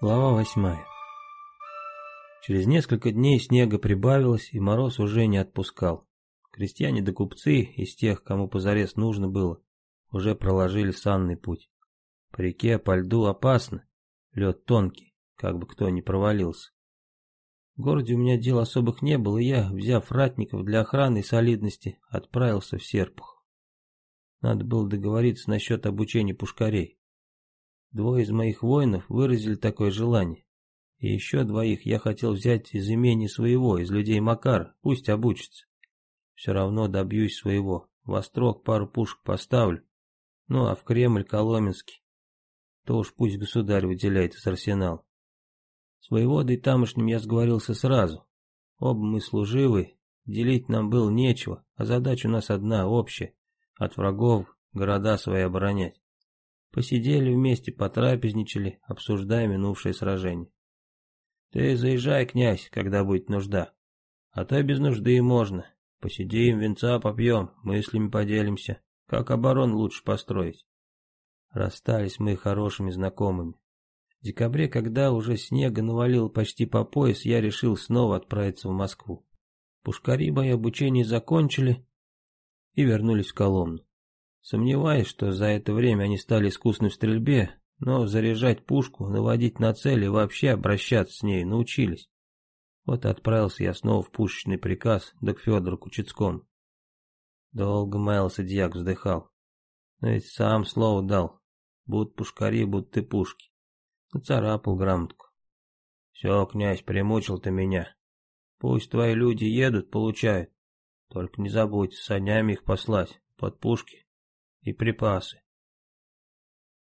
Глава восьмая. Через несколько дней снега прибавилось, и мороз уже не отпускал. Крестьяне да купцы, из тех, кому позарез нужно было, уже проложили санный путь. По реке, по льду опасно, лед тонкий, как бы кто ни провалился. В городе у меня дел особых не было, и я, взяв ратников для охраны и солидности, отправился в Серпух. Надо было договориться насчет обучения пушкарей. Двое из моих воинов выразили такое желание. И еще двоих я хотел взять из имени своего, из людей Макар, пусть обучатся. Все равно добьюсь своего. В Острог пару пушек поставлю. Ну, а в Кремль Коломенский. То уж пусть государь выделяет из арсенала. С воеводой тамошним я сговорился сразу. Оба мы служивы, делить нам было нечего, а задача у нас одна, общая. От врагов города свои оборонять. Посидели вместе, потрапезничали, обсуждая минувшее сражение. Ты заезжай, князь, когда будет нужда. А то без нужды и можно. Посидим, венца попьем, мыслями поделимся. Как оборон лучше построить. Расстались мы хорошими знакомыми. В декабре, когда уже снега навалило почти по пояс, я решил снова отправиться в Москву. Пушкари мои обучение закончили и вернулись в Коломну. Сомневаюсь, что за это время они стали искусны в стрельбе, но заряжать пушку, наводить на цель и вообще обращаться с ней научились. Вот отправился я снова в пушечный приказ, да к Федору Кучецкому. Долго маялся дьяк, вздыхал. Но ведь сам слово дал. Будут пушкари, будут ты пушки. Нацарапал грамотку. Все, князь, примучил ты меня. Пусть твои люди едут, получают. Только не забудь санями их послать, под пушки и припасы.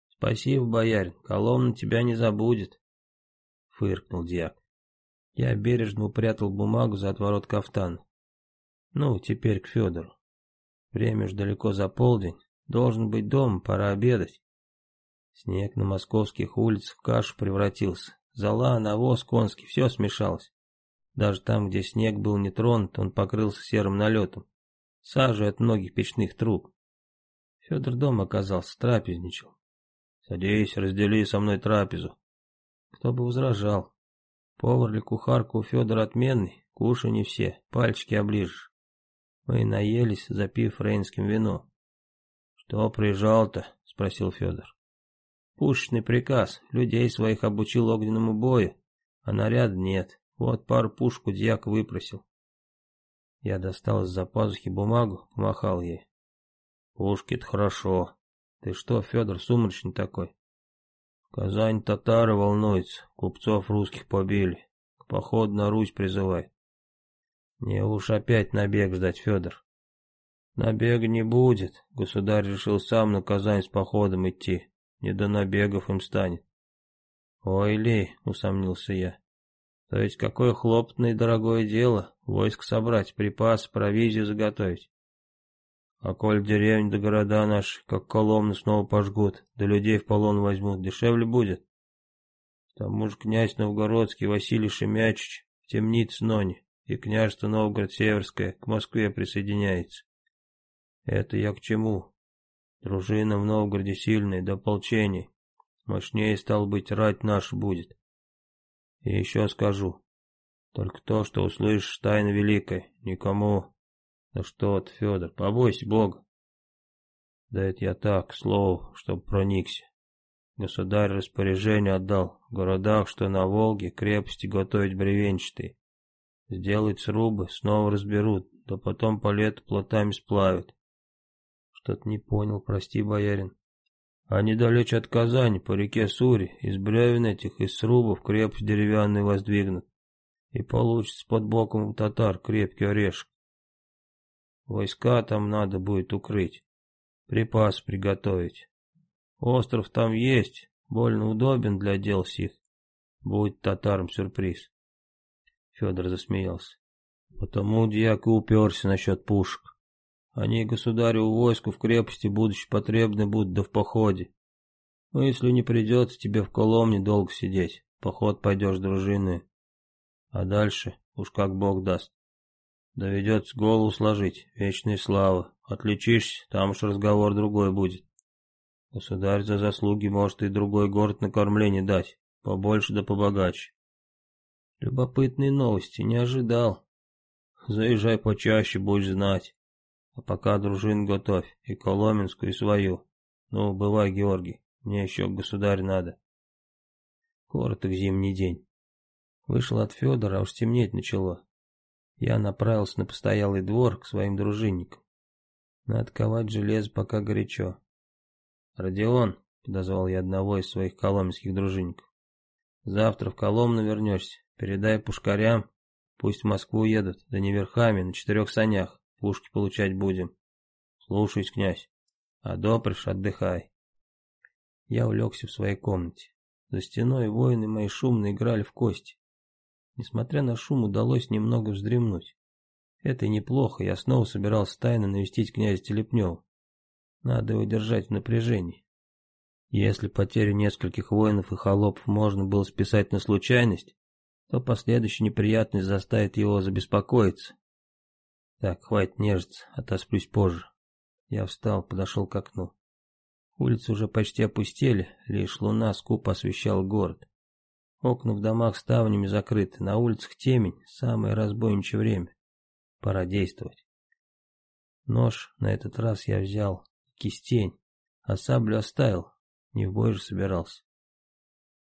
Спасибо, боярин, Коломна тебя не забудет, фыркнул дьяк. Я бережно упрятал бумагу за отворот кафтана. Ну, теперь к Федору. Время уж далеко за полдень, должен быть дома, пора обедать. Снег на московских улицах в кашу превратился. Зола, навоз конский, все смешалось. Даже там, где снег был не тронут, он покрылся серым налетом. Сажей от многих печных труб. Федор дома оказался, трапезничал. «Садись, раздели со мной трапезу». Кто бы возражал. Повар или кухарка у Федора отменный, кушай не все, пальчики оближешь. Мы наелись, запив рейнским вином. «Что приезжал-то?» — спросил Федор. «Пушечный приказ. Людей своих обучил огненному бою, а наряд нет. Вот пару пушку дьяк выпросил». Я достал из-за пазухи бумагу, помахал ей. Пушки-то хорошо. Ты что, Федор, сумрачный такой? Казань татары волнуются, купцов русских побили. К походу на Русь призывай. Не уж опять набег ждать, Федор. Набега не будет. Государь решил сам на Казань с походом идти. Не до набегов им станет. Ой ли, усомнился я. То есть какое хлопотное и дорогое дело, войск собрать, припасы, провизию заготовить. А коль деревни да города наши, как коломны, снова пожгут, да людей в полон возьмут, дешевле будет. К тому же князь Новгородский Василий Шемячич в темнице Ноне и княжество Новгород-Северское к Москве присоединяется. Это я к чему? Дружина в Новгороде сильная, до ополчений. Мощнее, стал быть, рать наш будет. И еще скажу. Только то, что услышишь, тайна великая, никому да что ты, Федор, побойся Бога. Да это я так, слово, чтоб проникся. Государь распоряжение отдал в городах, что на Волге крепости готовить бревенчатые. Сделать срубы, снова разберут, да потом по лету плотами сплавят. Что-то не понял, прости, боярин. А недалече от Казани, по реке Сури, из бревен этих, из срубов крепость деревянную воздвигнут. И получится под боком татар крепкий орешек. Войска там надо будет укрыть, припас приготовить. Остров там есть, больно удобен для дел сих. Будет татарам сюрприз. Федор засмеялся. Потому дьяк и уперся насчет пушек. Они государю войску в крепости будучи потребны будут да в походе. Но ну, если не придется тебе в Коломне долго сидеть, поход пойдешь дружины. А дальше уж как бог даст. Доведется голову сложить, вечная слава. Отличишься, там уж разговор другой будет. Государь за заслуги может и другой город на кормление дать. побольше да побогаче. Любопытные новости, не ожидал. Заезжай почаще, будешь знать. А пока дружин готовь, и Коломенскую, и свою. Ну, бывай, Георгий, мне еще к государю надо. Короток зимний день. Вышел от Федора, а уж темнеть начало. Я направился на постоялый двор к своим дружинникам. Надо ковать железо, пока горячо. «Родион», — подозвал я одного из своих коломенских дружинников, — «завтра в Коломну вернешься, передай пушкарям, пусть в Москву едут, да не верхами, на четырех санях, пушки получать будем. Слушаюсь, князь. Одопришь, отдыхай». Я улегся в своей комнате. За стеной воины мои шумно играли в кости. Несмотря на шум, удалось немного вздремнуть. Это неплохо, я снова собирался тайно навестить князя Телепнева. Надо его держать в напряжении. Если потерю нескольких воинов и холопов можно было списать на случайность, то последующая неприятность заставит его забеспокоиться. Так, хватит нежиться, отосплюсь позже. Я встал, подошел к окну. Улицы уже почти опустели, лишь луна скупо освещала город. Окна в домах ставнями закрыты, на улицах темень, самое разбойничье время. Пора действовать. Нож на этот раз я взял, кистень, а саблю оставил, не в бой же собирался.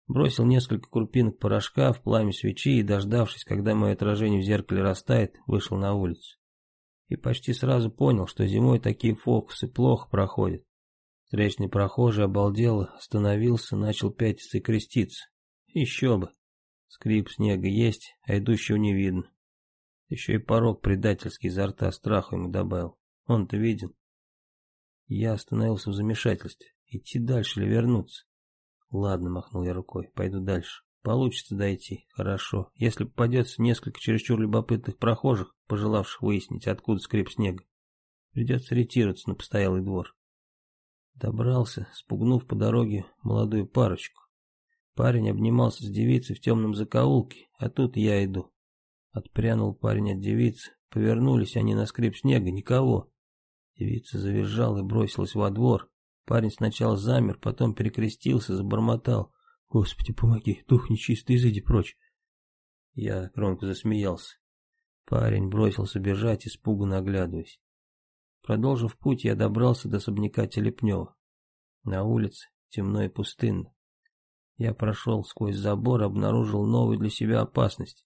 Бросил несколько крупинок порошка в пламя свечи и, дождавшись, когда мое отражение в зеркале растает, вышел на улицу. И почти сразу понял, что зимой такие фокусы плохо проходят. Встречный прохожий обалдел, остановился, начал пятиться и креститься. Еще бы. Скрип снега есть, а идущего не видно. Еще и порог предательский изо рта страху ему добавил. Он-то виден. Я остановился в замешательстве. Идти дальше или вернуться? Ладно, махнул я рукой, пойду дальше. Получится дойти, хорошо. Если попадется несколько чересчур любопытных прохожих, пожелавших выяснить, откуда скрип снега, придется ретироваться на постоялый двор. Добрался, спугнув по дороге молодую парочку. Парень обнимался с девицей в темном закоулке, а тут я иду. Отпрянул парень от девицы, повернулись они на скрип снега, никого. Девица завизжала и бросилась во двор. Парень сначала замер, потом перекрестился, забормотал. «Господи, помоги, дух нечистый, изыди прочь!» Я громко засмеялся. Парень бросился бежать, испуганно оглядываясь. Продолжив путь, я добрался до особняка Телепнева. На улице темно и пустынно. Я прошел сквозь забор, обнаружил новую для себя опасность.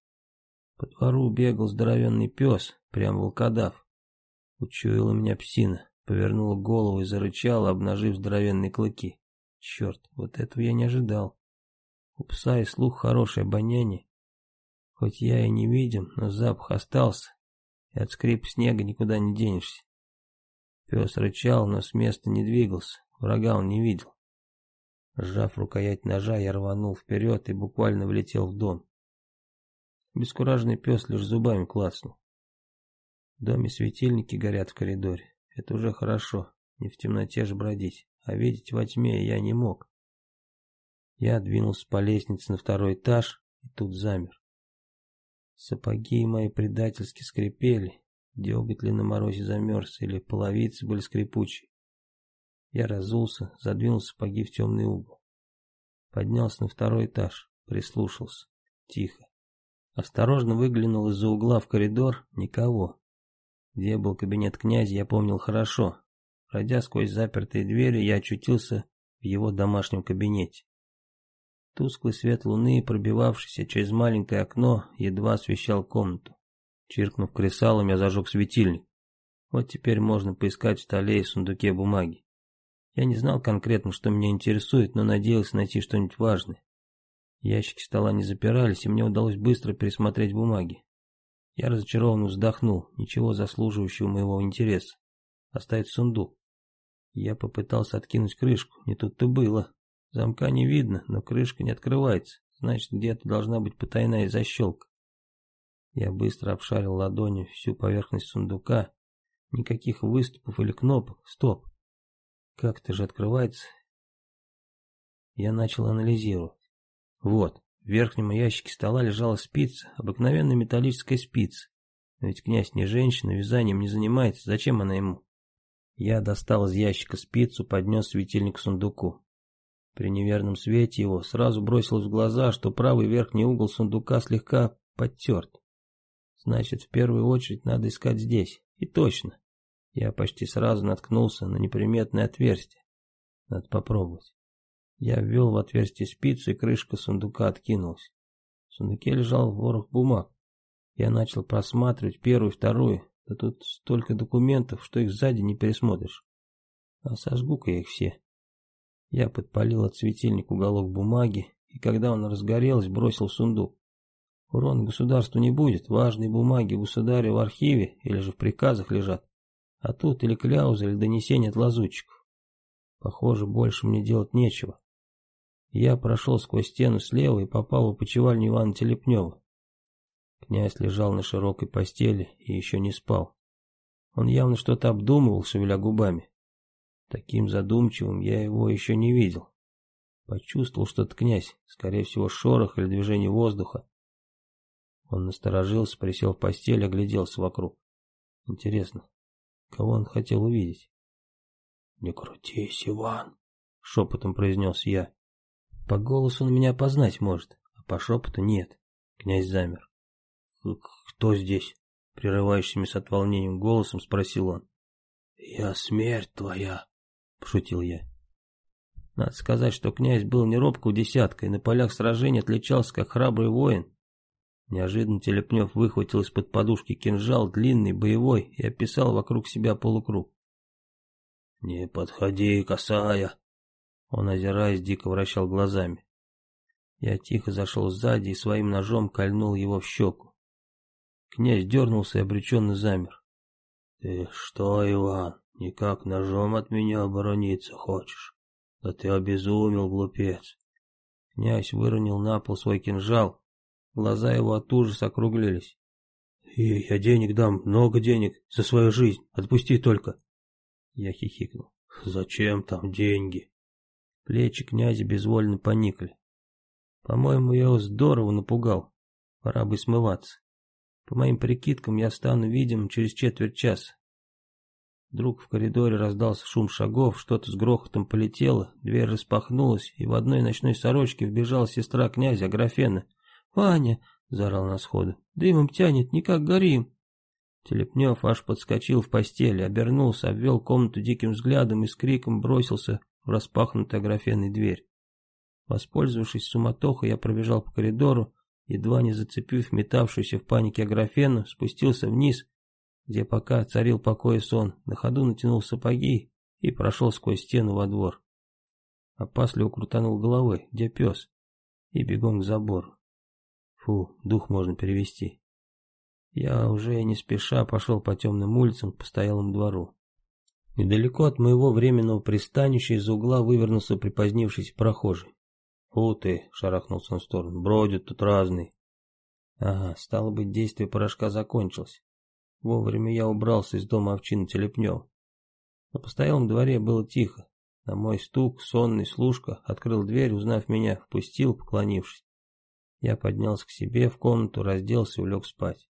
По двору бегал здоровенный пес, прям волкодав. Учуяла меня псина, повернула голову и зарычала, обнажив здоровенные клыки. Черт, вот этого я не ожидал. У пса и слух хорошее обоняние. Хоть я и не видим, но запах остался, и от скрипа снега никуда не денешься. Пес рычал, но с места не двигался, врага он не видел. Сжав рукоять ножа, я рванул вперед и буквально влетел в дом. Бескуражный пес лишь зубами клацнул. В доме светильники горят в коридоре. Это уже хорошо, не в темноте же бродить, а видеть во тьме я не мог. Я двинулся по лестнице на второй этаж и тут замер. Сапоги мои предательски скрипели, Деготь ли на морозе замерз, или половицы были скрипучие. Я разулся, задвинул сапоги в темный угол. Поднялся на второй этаж, прислушался. Тихо. Осторожно выглянул из-за угла в коридор, никого. Где был кабинет князя, я помнил хорошо. Пройдя сквозь запертые двери, я очутился в его домашнем кабинете. Тусклый свет луны, пробивавшийся через маленькое окно, едва освещал комнату. Чиркнув кресалом, я зажег светильник. Вот теперь можно поискать в столе и сундуке бумаги. Я не знал конкретно, что меня интересует, но надеялся найти что-нибудь важное. Ящики стола не запирались, и мне удалось быстро пересмотреть бумаги. Я разочарованно вздохнул, ничего заслуживающего моего интереса. Оставить сундук. Я попытался откинуть крышку, не тут-то было. Замка не видно, но крышка не открывается, значит где-то должна быть потайная защелка. Я быстро обшарил ладонью всю поверхность сундука. Никаких выступов или кнопок. Стоп. Как это же открывается? Я начал анализировать. Вот, в верхнем ящике стола лежала спица, обыкновенная металлическая спица. Но ведь князь не женщина, вязанием не занимается, зачем она ему? Я достал из ящика спицу, поднес светильник к сундуку. При неверном свете его сразу бросилось в глаза, что правый верхний угол сундука слегка подтерт. Значит, в первую очередь надо искать здесь. И точно. Я почти сразу наткнулся на неприметное отверстие. Надо попробовать. Я ввел в отверстие спицу, и крышка сундука откинулась. В сундуке лежал ворох бумаг. Я начал просматривать первую, вторую. Да тут столько документов, что их сзади не пересмотришь. А сожгу-ка я их все. Я подпалил от светильника уголок бумаги, и когда он разгорелся, бросил в сундук. Урон государству не будет, важные бумаги государя в архиве или же в приказах лежат. А тут или кляуза, или донесение от лазутчиков. Похоже, больше мне делать нечего. Я прошел сквозь стену слева и попал в опочивальню Ивана Телепнева. Князь лежал на широкой постели и еще не спал. Он явно что-то обдумывал, шевеля губами. Таким задумчивым я его еще не видел. Почувствовал что-то князь, скорее всего шорох или движение воздуха. Он насторожился, присел в постель, огляделся вокруг. Интересно, кого он хотел увидеть? «Не крутись, Иван!» — шепотом произнес я. По голосу он меня опознать может, а по шепоту нет. Князь замер. «Кто здесь?» — прерывающимся от волнения голосом спросил он. «Я смерть твоя!» пошутил я. Надо сказать, что князь был не робкого десятка и на полях сражений отличался как храбрый воин. Неожиданно Телепнев выхватил из-под подушки кинжал, длинный, боевой, и описал вокруг себя полукруг. «Не подходи, косая!» Он, озираясь, дико вращал глазами. Я тихо зашел сзади и своим ножом кольнул его в щеку. Князь дернулся и обреченно замер. «Ты что, Иван?» Никак ножом от меня оборониться хочешь? Да ты обезумел, глупец. Князь выронил на пол свой кинжал. Глаза его от ужаса округлились. Я денег дам, много денег, за свою жизнь. Отпусти только. Я хихикнул. Зачем там деньги? Плечи князя безвольно поникли. По-моему, я его здорово напугал. Пора бы смываться. По моим прикидкам, я стану видим через четверть часа. Вдруг в коридоре раздался шум шагов, что-то с грохотом полетело, дверь распахнулась, и в одной ночной сорочке вбежала сестра князя Аграфена. «Ваня!» — заорал на сходу. «Дымом тянет, никак горим!» Телепнев аж подскочил в постели, обернулся, обвел комнату диким взглядом и с криком бросился в распахнутую Аграфеной дверь. Воспользовавшись суматохой, я пробежал по коридору, едва не зацепив метавшуюся в панике Аграфену, спустился вниз где пока царил покой и сон, на ходу натянул сапоги и прошел сквозь стену во двор. Опасливо крутанул головой, где пес, и бегом к забору. Фу, дух можно перевести. Я уже не спеша пошел по темным улицам к постоялому двору. Недалеко от моего временного пристанища из угла вывернулся припозднившийся прохожий. «Фу ты!» — шарахнулся он в сторону. «Бродят тут разные». Ага, стало быть, действие порошка закончилось. Вовремя я убрался из дома овчины Телепнев. На постоялом дворе было тихо. На мой стук сонный служка открыл дверь, узнав меня, впустил, поклонившись. Я поднялся к себе в комнату, разделся и улег спать.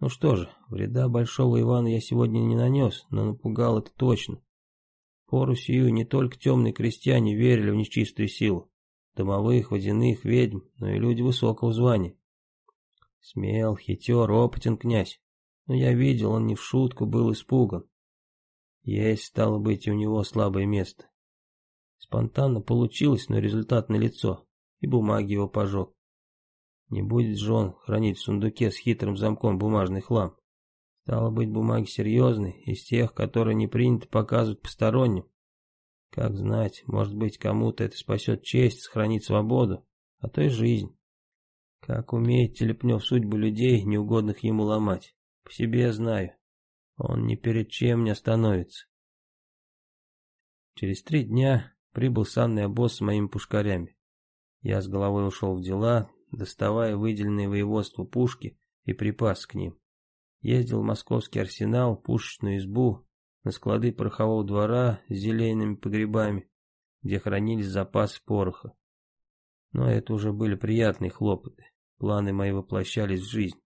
Ну что же, вреда большого Ивана я сегодня не нанес, но напугал это точно. Пору сию не только темные крестьяне верили в нечистую силу, домовых, водяных, ведьм, но и люди высокого звания. Смел, хитер, опытен князь но я видел, он не в шутку был испуган. Есть, стало быть, у него слабое место. Спонтанно получилось, но результат налицо, и бумаги его пожег. Не будет же он хранить в сундуке с хитрым замком бумажный хлам. Стало быть, бумаги серьезные, из тех, которые не принято показывать посторонним. Как знать, может быть, кому-то это спасет честь, сохранит свободу, а то и жизнь. Как умеет Телепнев судьбу людей, неугодных ему ломать. По себе знаю. Он ни перед чем не остановится. Через три дня прибыл санный обоз с моими пушкарями. Я с головой ушел в дела, доставая выделенные воеводству пушки и припас к ним. Ездил в московский арсенал, пушечную избу, на склады порохового двора с зелейными погребами, где хранились запасы пороха. Но это уже были приятные хлопоты. Планы мои воплощались в жизнь.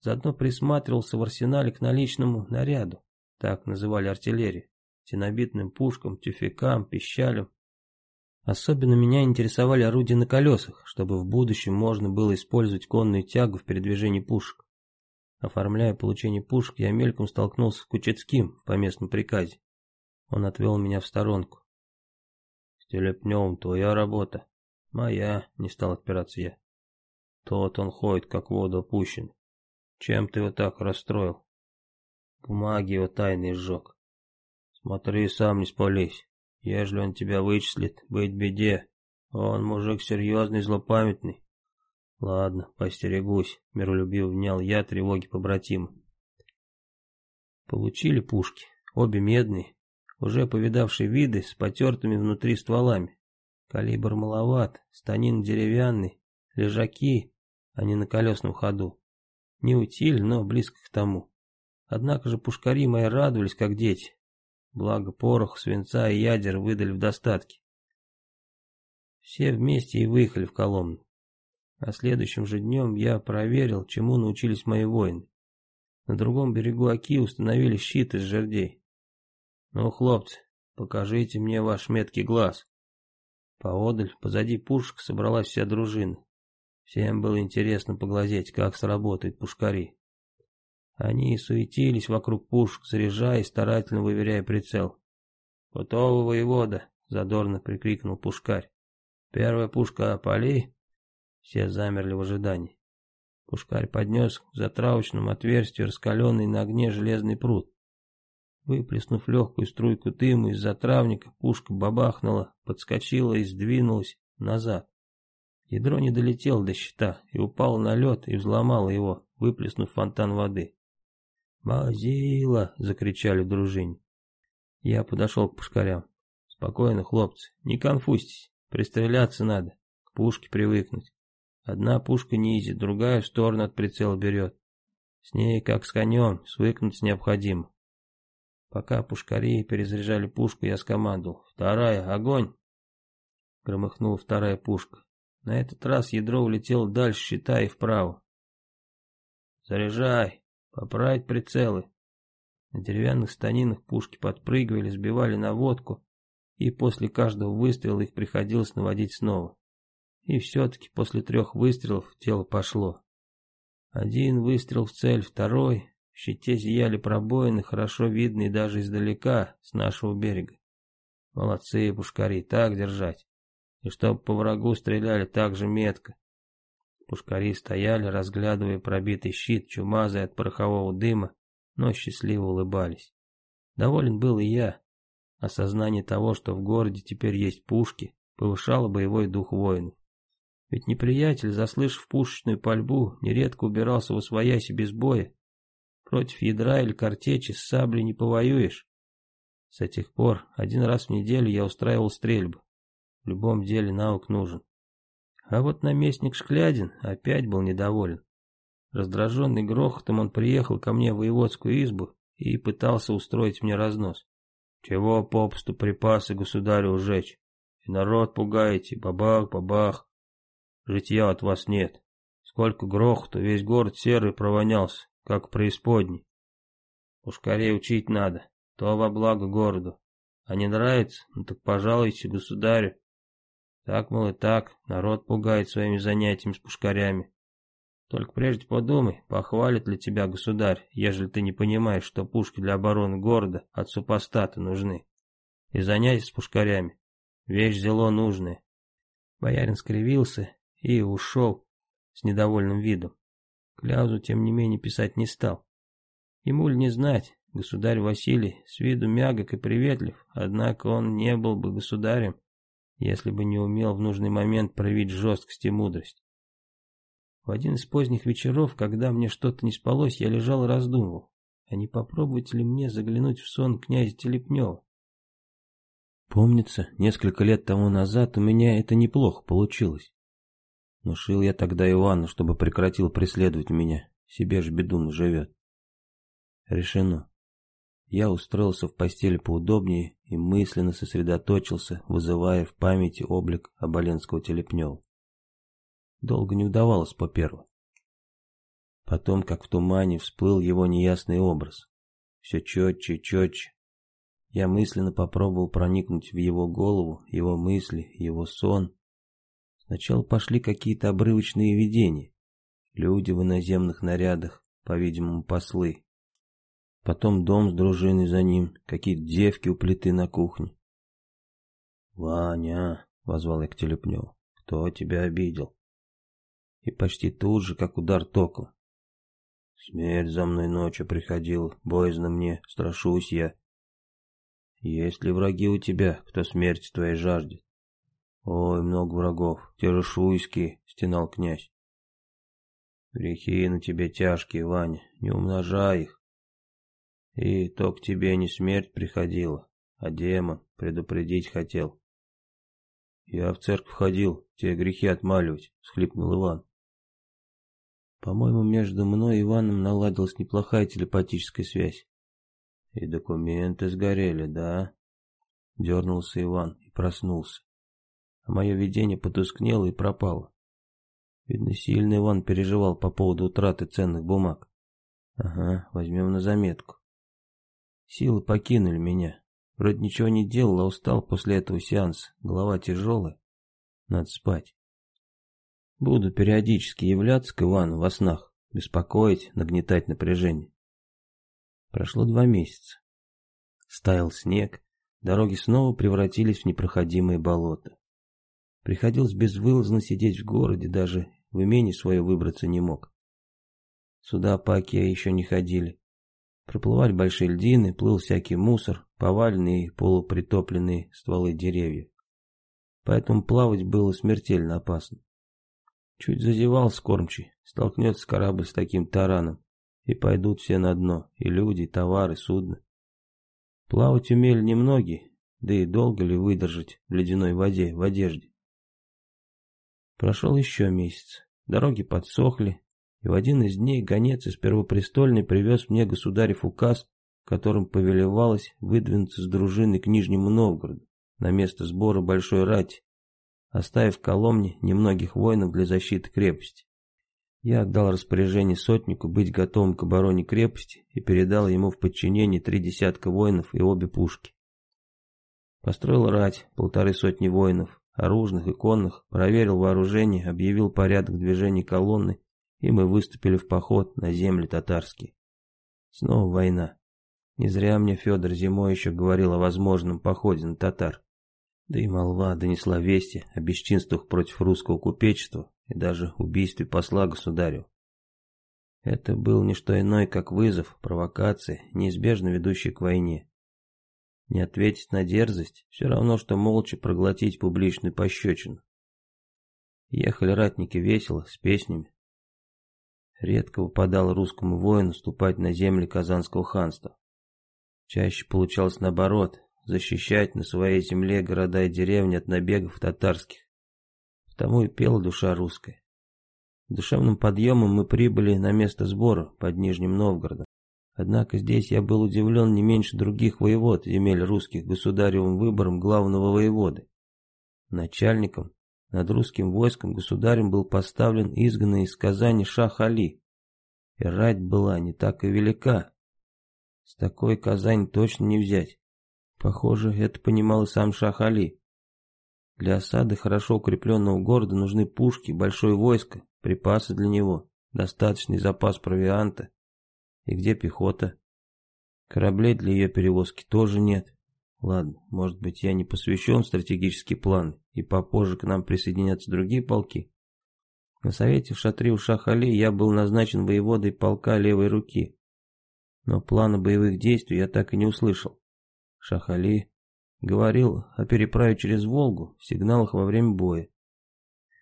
Заодно присматривался в арсенале к наличному наряду, так называли артиллерию, тенобитным пушкам, тюфякам, пищалям. Особенно меня интересовали орудия на колесах, чтобы в будущем можно было использовать конную тягу в передвижении пушек. Оформляя получение пушек, я мельком столкнулся с Кучецким в поместном приказе. Он отвел меня в сторонку. «С Телепневым твоя работа». «Моя», — не стал отпираться я. «Тот он ходит, как воду опущен. Чем ты его так расстроил?» Бумаги его тайный сжег. «Смотри, сам не спались. Ежели он тебя вычислит, быть беде. Он мужик серьезный, злопамятный. Ладно, постерегусь, миролюбиво внял я тревоги побратима. Получили пушки, обе медные, уже повидавшие виды с потертыми внутри стволами. Калибр маловат, станин деревянный, лежаки, а не на колесном ходу. Не утиль, но близко к тому. Однако же пушкари мои радовались, как дети. Благо порох, свинца и ядер выдали в достатке. Все вместе и выехали в Коломну. А следующим же днем я проверил, чему научились мои воины. На другом берегу Оки установили щит из жердей. Ну, хлопцы, покажите мне ваш меткий глаз. Поодаль, позади пушек, собралась вся дружина. Всем было интересно поглазеть, как сработают пушкари. Они суетились вокруг пушек, заряжая и старательно выверяя прицел. «Готовы, воевода!» — задорно прикрикнул пушкарь. «Первая пушка пали!» Все замерли в ожидании. Пушкарь поднес к затравочному отверстию раскаленный на огне железный пруд. Выплеснув легкую струйку дыма из затравника, пушка бабахнула, подскочила и сдвинулась назад. Ядро не долетело до щита и упало на лед и взломало его, выплеснув фонтан воды. «Мазила!» — закричали в дружине. Я подошел к пушкарям. «Спокойно, хлопцы, не конфузьтесь, пристреляться надо, к пушке привыкнуть. Одна пушка низит, другая в сторону от прицела берет. С ней, как с конем, свыкнуться необходимо. Пока пушкари перезаряжали пушку, я скомандовал. «Вторая, огонь!» Громыхнула вторая пушка. На этот раз ядро улетело дальше щита и вправо. «Заряжай! Поправить прицелы!» На деревянных станинах пушки подпрыгивали, сбивали наводку, и после каждого выстрела их приходилось наводить снова. И все-таки после трех выстрелов тело пошло. Один выстрел в цель, второй. В щите зияли пробоины, хорошо видные даже издалека, с нашего берега. Молодцы, пушкари, так держать. И чтоб по врагу стреляли так же метко. Пушкари стояли, разглядывая пробитый щит, чумазый от порохового дыма, но счастливо улыбались. Доволен был и я. Осознание того, что в городе теперь есть пушки, повышало боевой дух воинов. Ведь неприятель, заслышав пушечную пальбу, нередко убирался во свояси без боя. Против ядра или картечи с саблей не повоюешь. С этих пор один раз в неделю я устраивал стрельбы. В любом деле наук нужен. А вот наместник Шклядин опять был недоволен. Раздраженный грохотом он приехал ко мне в воеводскую избу и пытался устроить мне разнос. Чего попусту припасы государю ужечь? И народ пугаете, бабах, бабах. Житья от вас нет. Сколько грохоту, весь город серый провонялся, как преисподней. Пушкарей учить надо, то во благо городу. А не нравится, ну так пожалуйте государю. Так, мол, и так, народ пугает своими занятиями с пушкарями. Только прежде подумай, похвалит ли тебя государь, ежели ты не понимаешь, что пушки для обороны города от супостата нужны. И занятия с пушкарями — вещь зело нужная. Боярин скривился и ушел с недовольным видом. Кляузу, тем не менее, писать не стал. Ему ли не знать, государь Василий с виду мягок и приветлив, однако он не был бы государем, если бы не умел в нужный момент проявить жесткость и мудрость. В один из поздних вечеров, когда мне что-то не спалось, я лежал и раздумывал, а не попробовать ли мне заглянуть в сон князя Телепнева. Помнится, несколько лет тому назад у меня это неплохо получилось. Внушил я тогда Ивану, чтобы прекратил преследовать меня. Себе ж беду наживет. Решено. Я устроился в постели поудобнее и мысленно сосредоточился, вызывая в памяти облик Оболенского Телепнева. Долго не удавалось по первому. Потом, как в тумане, всплыл его неясный образ. Все четче и четче. Я мысленно попробовал проникнуть в его голову, его мысли, его сон. Сначала пошли какие-то обрывочные видения. Люди в иноземных нарядах, по-видимому, послы. Потом дом с дружиной за ним, какие-то девки у плиты на кухне. «Ваня!» — возвал я к Телепневу. «Кто тебя обидел?» И почти тут же, как удар током. «Смерть за мной ночью приходила, боязно мне, страшусь я. Есть ли враги у тебя, кто смерти твоей жаждет?» «Ой, много врагов, те же шуйские», — стенал князь. «Грехи на тебе тяжкие, Ваня, не умножай их. И то к тебе не смерть приходила, а демон предупредить хотел. Я в церковь ходил, те грехи отмаливать, схлипнул Иван. По-моему, между мной и Иваном наладилась неплохая телепатическая связь. И документы сгорели, да? Дернулся Иван и проснулся. А мое видение потускнело и пропало. Видно, сильно Иван переживал по поводу утраты ценных бумаг. Ага, возьмем на заметку. Силы покинули меня. Вроде ничего не делал, а устал после этого сеанса. Голова тяжелая. Надо спать. Буду периодически являться к Ивану во снах, беспокоить, нагнетать напряжение. Прошло два месяца. Стаял снег, дороги снова превратились в непроходимые болота. Приходилось безвылазно сидеть в городе, даже в имени свое выбраться не мог. Сюда по оке еще не ходили. Проплывали большие льдины, плыл всякий мусор, поваленные полупритопленные стволы деревьев. Поэтому плавать было смертельно опасно. Чуть зазевал скормчий, столкнется корабль с таким тараном, и пойдут все на дно, и люди, и товары, и судно. Плавать умели немногие, да и долго ли выдержать в ледяной воде, в одежде. Прошел еще месяц, дороги подсохли, и в один из дней гонец из Первопрестольной привез мне государев указ, которым повелевалось выдвинуться с дружиной к Нижнему Новгороду на место сбора большой рати, оставив Коломне немногих воинов для защиты крепости. Я отдал распоряжение сотнику быть готовым к обороне крепости и передал ему в подчинение три десятка воинов и обе пушки. Построил рать, полторы сотни воинов, оружных и конных, проверил вооружение, объявил порядок движения колонны и мы выступили в поход на земли татарские. Снова война. Не зря мне Федор зимой еще говорил о возможном походе на татар. Да и молва донесла вести о бесчинствах против русского купечества и даже убийстве посла государю. Это был не что иное, как вызов, провокация, неизбежно ведущая к войне. Не ответить на дерзость, все равно, что молча проглотить публичную пощечину. Ехали ратники весело, с песнями, Редко выпадало русскому воину ступать на земли Казанского ханства. Чаще получалось наоборот, защищать на своей земле города и деревни от набегов татарских. Потому и пела душа русская. Душевным подъемом мы прибыли на место сбора под Нижним Новгородом. Однако здесь я был удивлен не меньше других воевод земель русских государевым выбором главного воеводы. Начальником над русским войском государем был поставлен изгнанный из Казани шах Али. И рать была не так и велика. С такой Казань точно не взять. Похоже, это понимал и сам шах Али. Для осады хорошо укрепленного города нужны пушки, большое войско, припасы для него, достаточный запас провианта. И где пехота? Кораблей для ее перевозки тоже нет. Ладно, может быть, я не посвящен в стратегический план, и попозже к нам присоединятся другие полки. На совете в шатре у Шахали я был назначен воеводой полка левой руки. Но плана боевых действий я так и не услышал. Шахали говорил о переправе через Волгу, сигналах во время боя.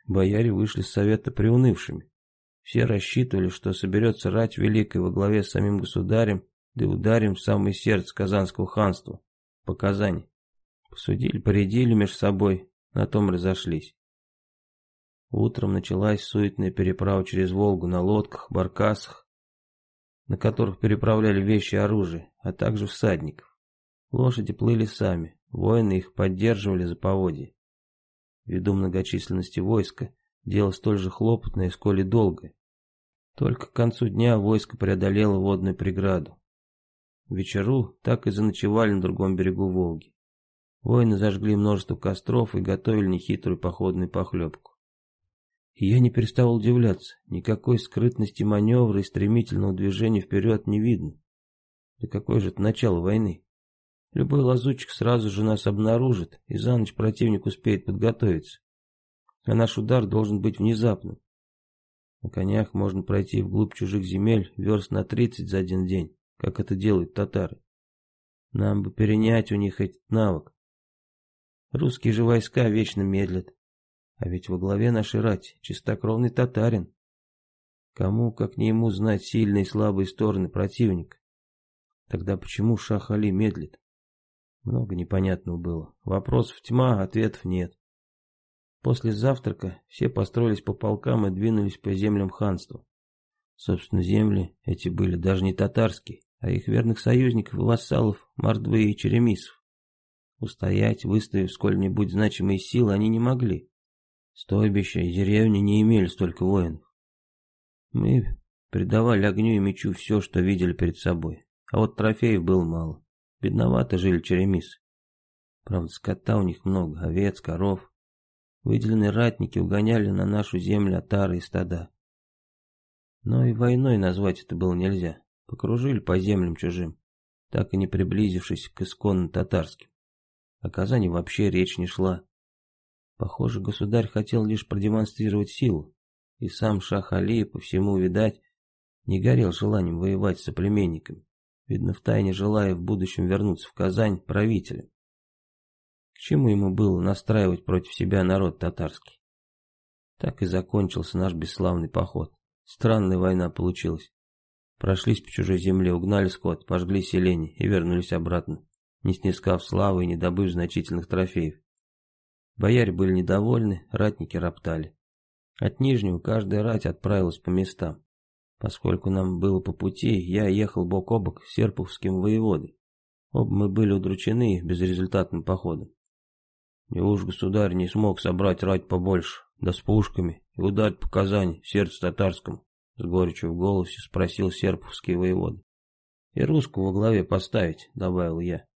Бояре вышли с совета приунывшими. Все рассчитывали, что соберется рать великой во главе с самим государем, да ударим в самое сердце Казанского ханства по Казани. Посудили, поредили между собой, на том разошлись. Утром началась суетная переправа через Волгу на лодках, баркасах, на которых переправляли вещи и оружие, а также всадников. Лошади плыли сами, воины их поддерживали за поводья. Ввиду многочисленности войска, дело столь же хлопотное, сколь и долгое. Только к концу дня войско преодолело водную преграду. Вечеру так и заночевали на другом берегу Волги. Воины зажгли множество костров и готовили нехитрую походную похлебку. И я не переставал удивляться, никакой скрытности маневра и стремительного движения вперед не видно. Да какое же это начало войны? Любой лазутчик сразу же нас обнаружит, и за ночь противник успеет подготовиться. А наш удар должен быть внезапным. На конях можно пройти вглубь чужих земель верст на тридцать за один день, как это делают татары. Нам бы перенять у них этот навык. Русские же войска вечно медлят. А ведь во главе нашей рать чистокровный татарин. Кому, как не ему, знать сильные и слабые стороны противника? Тогда почему Шах Али медлит? Много непонятного было. Вопросов тьма, ответов нет. После завтрака все построились по полкам и двинулись по землям ханства. Собственно, земли эти были даже не татарские, а их верных союзников и вассалов Мордвы и Черемисов. Устоять, выставив сколь-нибудь значимые силы, они не могли. Стойбища и деревни не имели столько воинов. Мы придавали огню и мечу все, что видели перед собой. А вот трофеев было мало. Бедновато жили черемисы. Правда, скота у них много, овец, коров. Выделенные ратники угоняли на нашу землю отары и стада. Но и войной назвать это было нельзя. Покружили по землям чужим, так и не приблизившись к исконно татарским. О Казани вообще речь не шла. Похоже, государь хотел лишь продемонстрировать силу, и сам Шах Али, по всему видать, не горел желанием воевать с соплеменниками, видно, втайне желая в будущем вернуться в Казань правителем. К чему ему было настраивать против себя народ татарский? Так и закончился наш бесславный поход. Странная война получилась. Прошлись по чужой земле, угнали скот, пожгли селение и вернулись обратно не снискав славы и не добыв значительных трофеев. Бояре были недовольны, ратники роптали. От Нижнего каждая рать отправилась по местам. Поскольку нам было по пути, я ехал бок о бок с серпухским воеводой. Оба мы были удручены безрезультатным походом. Уж государь не смог собрать рать побольше, да с пушками, и ударить по Казани, сердцу татарскому, с горечью в голосе спросил серпухский воевода. И русского во главе поставить, добавил я.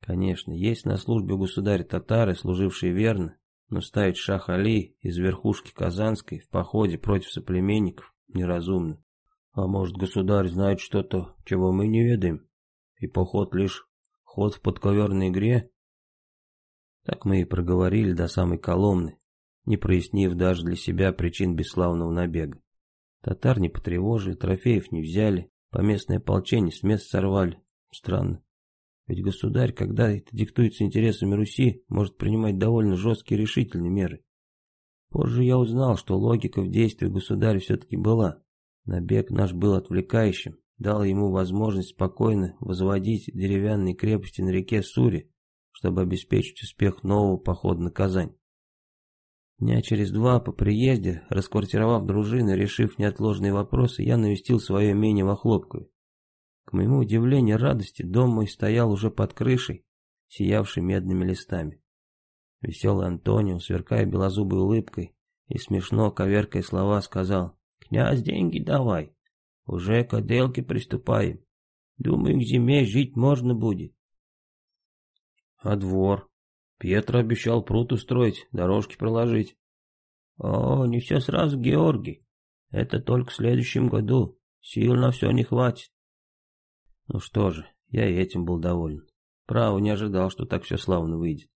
Конечно, есть на службе у государя татары, служившие верно, но ставить шах Али из верхушки Казанской в походе против соплеменников неразумно. А может, государь знает что-то, чего мы не ведаем, и поход лишь ход в подковерной игре? Так мы и проговорили до самой Коломны, не прояснив даже для себя причин бесславного набега. Татар не потревожили, трофеев не взяли, поместное ополчение с мест сорвали. Странно. Ведь государь, когда это диктуется интересами Руси, может принимать довольно жесткие решительные меры. Позже я узнал, что логика в действии государя все-таки была. Набег наш был отвлекающим, дал ему возможность спокойно возводить деревянные крепости на реке Сури, чтобы обеспечить успех нового похода на Казань. Дня через два по приезде, расквартировав дружины, решив неотложные вопросы, я навестил свое имение во Хлопкове. К моему удивлению и радости, дом мой стоял уже под крышей, сиявший медными листами. Веселый Антонио, сверкая белозубой улыбкой и смешно коверкая слова, сказал, «Князь, деньги давай, уже к отделке приступаем. Думаю, к зиме жить можно будет». «А двор?» Петр обещал пруд устроить, дорожки проложить. «О, не все сразу, Георгий. Это только в следующем году. Сил на все не хватит. Ну что же, я и этим был доволен. Право, не ожидал, что так все славно выйдет.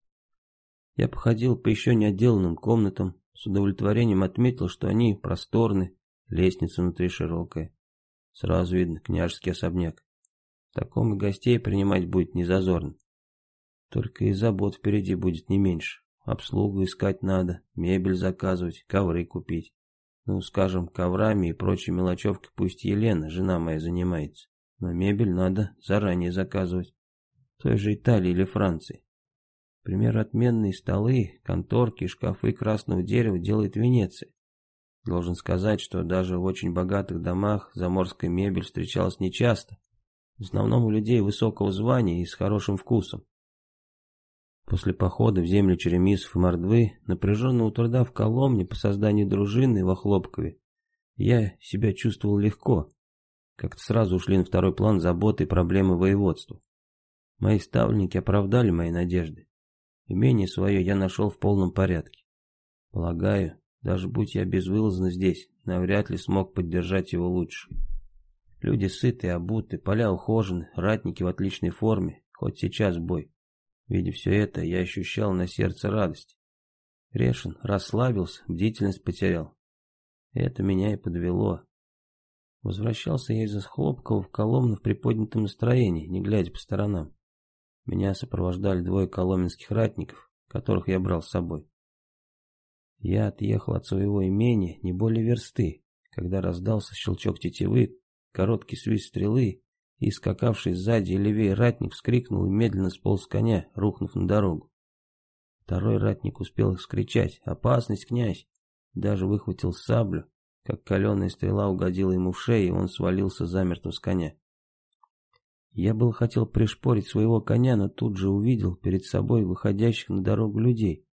Я походил по еще не отделанным комнатам, с удовлетворением отметил, что они просторны, лестница внутри широкая. Сразу видно княжеский особняк. В таком и гостей принимать будет незазорно. Только и забот впереди будет не меньше. Обслугу искать надо, мебель заказывать, ковры купить. Ну, скажем, коврами и прочей мелочевкой пусть Елена, жена моя, занимается. Но мебель надо заранее заказывать. В той же Италии или Франции. Пример отменные столы, конторки, шкафы красного дерева делает Венеция. Должен сказать, что даже в очень богатых домах заморская мебель встречалась нечасто. В основном у людей высокого звания и с хорошим вкусом. После похода в землю Черемисов и Мордвы, напряженного труда в Коломне по созданию дружины во Хлопкове, я себя чувствовал легко, Как-то сразу ушли на второй план заботы и проблемы воеводства. Мои ставленники оправдали мои надежды. Имение свое я нашел в полном порядке. Полагаю, даже будь я безвылазно здесь, навряд ли смог поддержать его лучше. Люди сытые, обуты, поля ухожены, ратники в отличной форме, хоть сейчас бой. Видя все это, я ощущал на сердце радость. Решин расслабился, бдительность потерял. Это меня и подвело. Возвращался я из-за Хлопкова в Коломну в приподнятом настроении, не глядя по сторонам. Меня сопровождали двое коломенских ратников, которых я брал с собой. Я отъехал от своего имения не более версты, когда раздался щелчок тетивы, короткий свист стрелы, и скакавший сзади левее ратник вскрикнул и медленно сполз с коня, рухнув на дорогу. Второй ратник успел скричать «Опасность, князь!» Даже выхватил саблю, как каленая стрела угодила ему в шею, и он свалился замертво с коня. Я был хотел пришпорить своего коня, но тут же увидел перед собой выходящих на дорогу людей.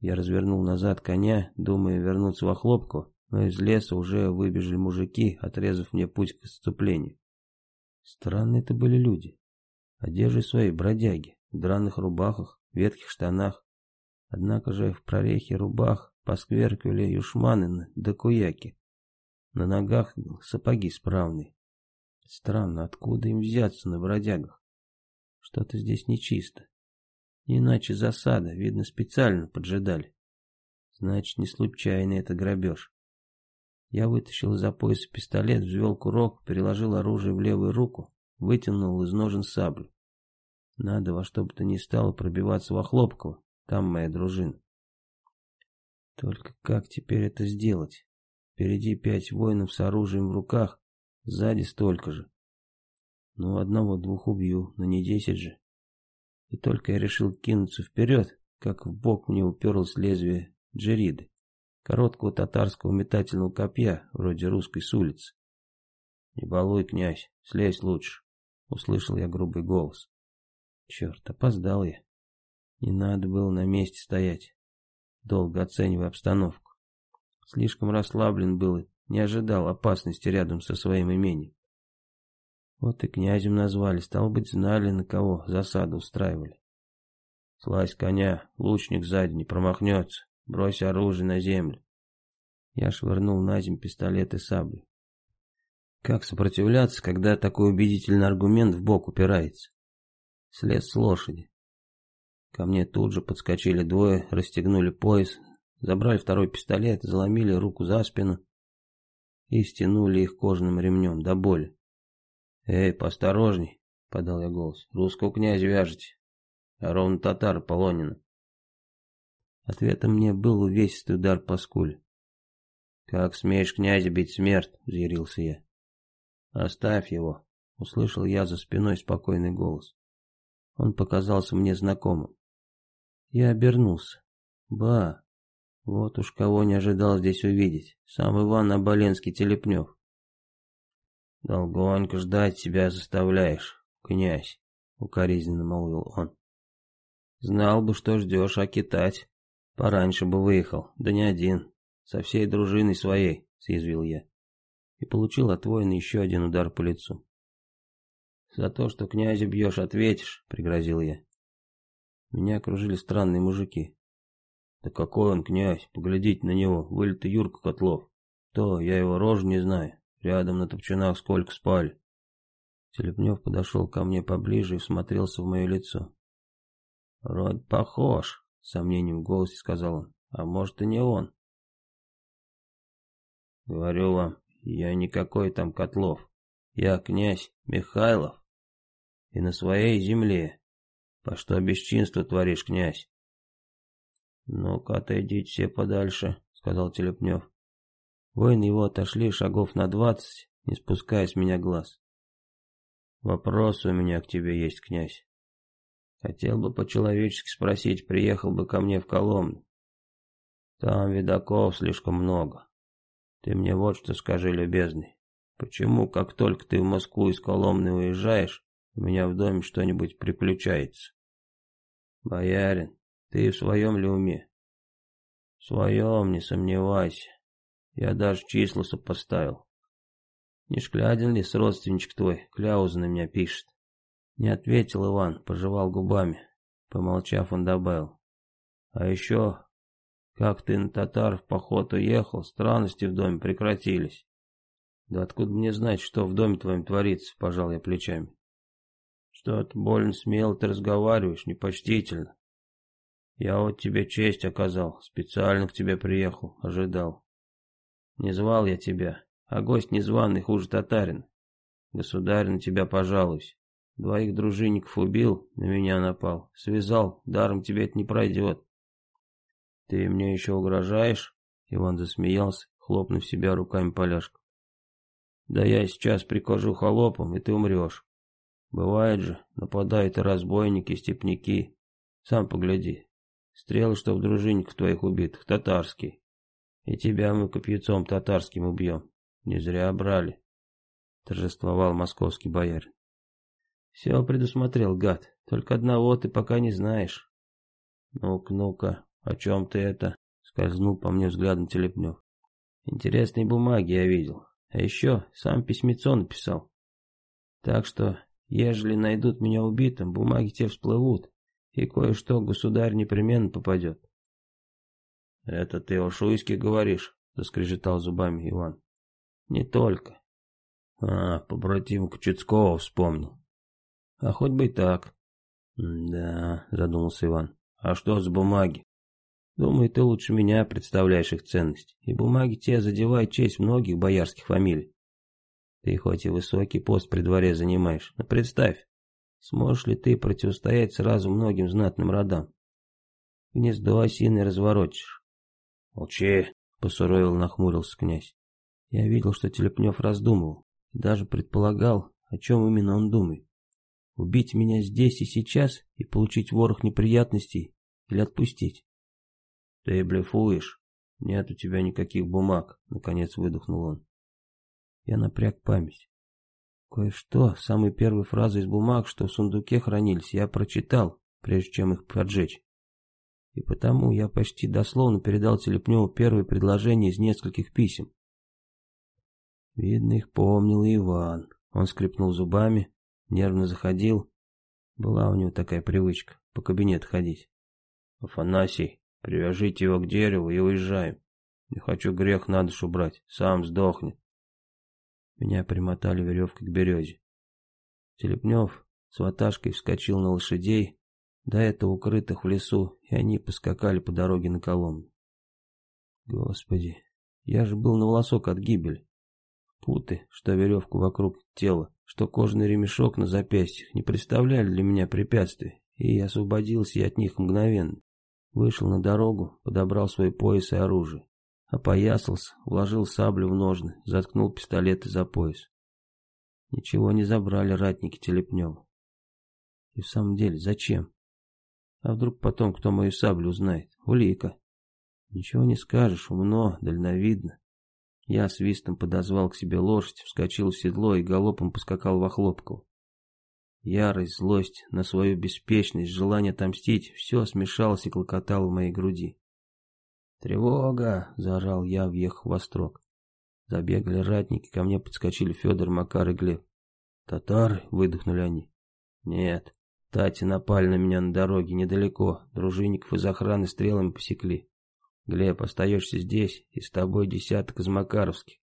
Я развернул назад коня, думая вернуться в Охлопку, но из леса уже выбежали мужики, отрезав мне путь к отступлению. Странные это были люди. Одежды свои бродяги, в драных рубахах, ветхих штанах. Однако же в прорехе рубах поскверкивали юшманы да куяки. На ногах сапоги справные. Странно, откуда им взяться на бродягах? Что-то здесь нечисто. Не иначе засада, видно, специально поджидали. Значит, не случайно это грабеж. Я вытащил из-за пояса пистолет, взвел курок, переложил оружие в левую руку, вытянул из ножен саблю. Надо во что бы то ни стало пробиваться во Хлопково, там моя дружина. Только как теперь это сделать? Впереди пять воинов с оружием в руках, Сзади столько же. Ну, одного-двух убью, но не десять же. И только я решил кинуться вперед, как в бок мне уперлось лезвие джериды, короткого татарского метательного копья, вроде русской с улицы. «Не балуй, князь, слезь лучше», — услышал я грубый голос. Черт, опоздал я. Не надо было на месте стоять, долго оценивая обстановку. Слишком расслаблен был не ожидал опасности рядом со своим имением. Вот и князем назвали, стало быть, знали, на кого засаду устраивали. Слазь коня, лучник сзади не промахнется, брось оружие на землю. Я швырнул на землю пистолет и саблю. Как сопротивляться, когда такой убедительный аргумент в бок упирается? Слез с лошади. Ко мне тут же подскочили двое, расстегнули пояс, забрали второй пистолет, заломили руку за спину и стянули их кожаным ремнем до боли. «Эй, поосторожней!» — подал я голос. «Русского князя вяжете, а ровно татар Полонина». Ответом мне был увесистый удар по скуле. «Как смеешь князя бить смерть?» — взъярился я. «Оставь его!» — услышал я за спиной спокойный голос. Он показался мне знакомым. Я обернулся. «Ба, вот уж кого не ожидал здесь увидеть. Сам Иван Оболенский Телепнев. «Долгонько ждать тебя заставляешь, князь», — укоризненно молвил он. «Знал бы, что ждешь, а китать. Пораньше бы выехал, да не один, со всей дружиной своей», — съязвил я. И получил от воина еще один удар по лицу. «За то, что князя бьешь, ответишь», — пригрозил я. Меня окружили странные мужики. Да какой он князь, поглядите на него, вылитый Юрка Котлов. То, я его рожу не знаю, рядом на топчинах сколько спали. Телепнев подошел ко мне поближе и всмотрелся в мое лицо. «Вроде похож», — сомнением в голосе сказал он. «А может и не он». «Говорю вам, я никакой там Котлов. Я князь Михайлов. И на своей земле. По что бесчинство творишь, князь?» «Ну-ка, отойдите все подальше», — сказал Телепнев. Воины его отошли шагов на двадцать, не спуская с меня глаз. «Вопрос у меня к тебе есть, князь. Хотел бы по-человечески спросить, приехал бы ко мне в Коломну. Там видаков слишком много. Ты мне вот что скажи, любезный. Почему, как только ты в Москву из Коломны уезжаешь, у меня в доме что-нибудь приключается? Боярин, ты в своем ли уме? В своем, не сомневайся. Я даже числа сопоставил. Не Шклядин ли с родственничек твой, Кляуза на меня пишет? Не ответил Иван, пожевал губами. Помолчав, он добавил. А еще, как ты на татар в поход уехал, странности в доме прекратились. Да откуда мне знать, что в доме твоем творится, пожал я плечами. Что-то больно смело ты разговариваешь, непочтительно. Я вот тебе честь оказал, специально к тебе приехал, ожидал. Не звал я тебя, а гость незваный хуже татарин. Государь, на тебя пожалуюсь. Двоих дружинников убил, на меня напал. Связал, даром тебе это не пройдет. Ты мне еще угрожаешь? Иван засмеялся, хлопнув себя руками поляшку. Да я сейчас прикажу холопам, и ты умрешь. Бывает же, нападают и разбойники, и степняки. Сам погляди. Стрелы, что в дружинниках твоих убитых, татарские. И тебя мы копьяцом татарским убьем. Не зря брали. Торжествовал московский боярин. Все предусмотрел, гад. Только одного ты пока не знаешь. Ну-ка, ну-ка, о чем ты это? Скользнул по мне взглядом Телепнев. Интересные бумаги я видел. А еще сам письмецо написал. Так что, ежели найдут меня убитым, бумаги те всплывут, и кое-что государь непременно попадет. «Это ты о Шуйске говоришь?» — заскрежетал зубами Иван. «Не только». «А, побратим Кочецкого вспомнил». «А хоть бы и так». «Да», — задумался Иван. «А что с бумаги?» «Думаю, ты лучше меня представляешь их ценность, и бумаги те задевают честь многих боярских фамилий. Ты хоть и высокий пост при дворе занимаешь, но представь, сможешь ли ты противостоять сразу многим знатным родам? Гнездо осиное разворотишь, «Молчи!» — посуровил, нахмурился князь. Я видел, что Телепнев раздумывал, и даже предполагал, о чем именно он думает. Убить меня здесь и сейчас и получить ворох неприятностей или отпустить? Ты блефуешь. Нет у тебя никаких бумаг, наконец выдохнул он. Я напряг память. Кое-что, самые первые фразы из бумаг, что в сундуке хранились, я прочитал, прежде чем их поджечь. И потому я почти дословно передал Телепневу первое предложение из нескольких писем. Видно, их помнил Иван. Он скрипнул зубами, нервно заходил. Была у него такая привычка, по кабинету ходить. «Афанасий, привяжите его к дереву и уезжаем. Не хочу грех на душу брать, сам сдохнет». Меня примотали веревкой к березе. Телепнев с ваташкой вскочил на лошадей, до этого укрытых в лесу, и они поскакали по дороге на Коломну. Господи, я же был на волосок от гибели. Путы, что веревку вокруг тела, что кожаный ремешок на запястьях, не представляли для меня препятствий, и освободился я от них мгновенно. Вышел на дорогу, подобрал свой пояс и оружие. Опоясался, вложил саблю в ножны, заткнул пистолеты за пояс. Ничего не забрали ратники Телепнева. И в самом деле, зачем? А вдруг потом кто мою саблю узнает? Улика. Ничего не скажешь, умно, дальновидно. Я свистом подозвал к себе лошадь, вскочил в седло и галопом поскакал в Охлопково. Ярость, злость на свою беспечность, желание отомстить — все смешалось и клокотало в моей груди. «Тревога!» — заорал я, въехав в острог. Забегали ратники, ко мне подскочили Федор, Макар и Глеб. «Татары?» — выдохнули они. «Нет, Тати напали на меня на дороге недалеко, дружинников из охраны стрелами посекли. Глеб, остаешься здесь, и с тобой десяток из Макаровских.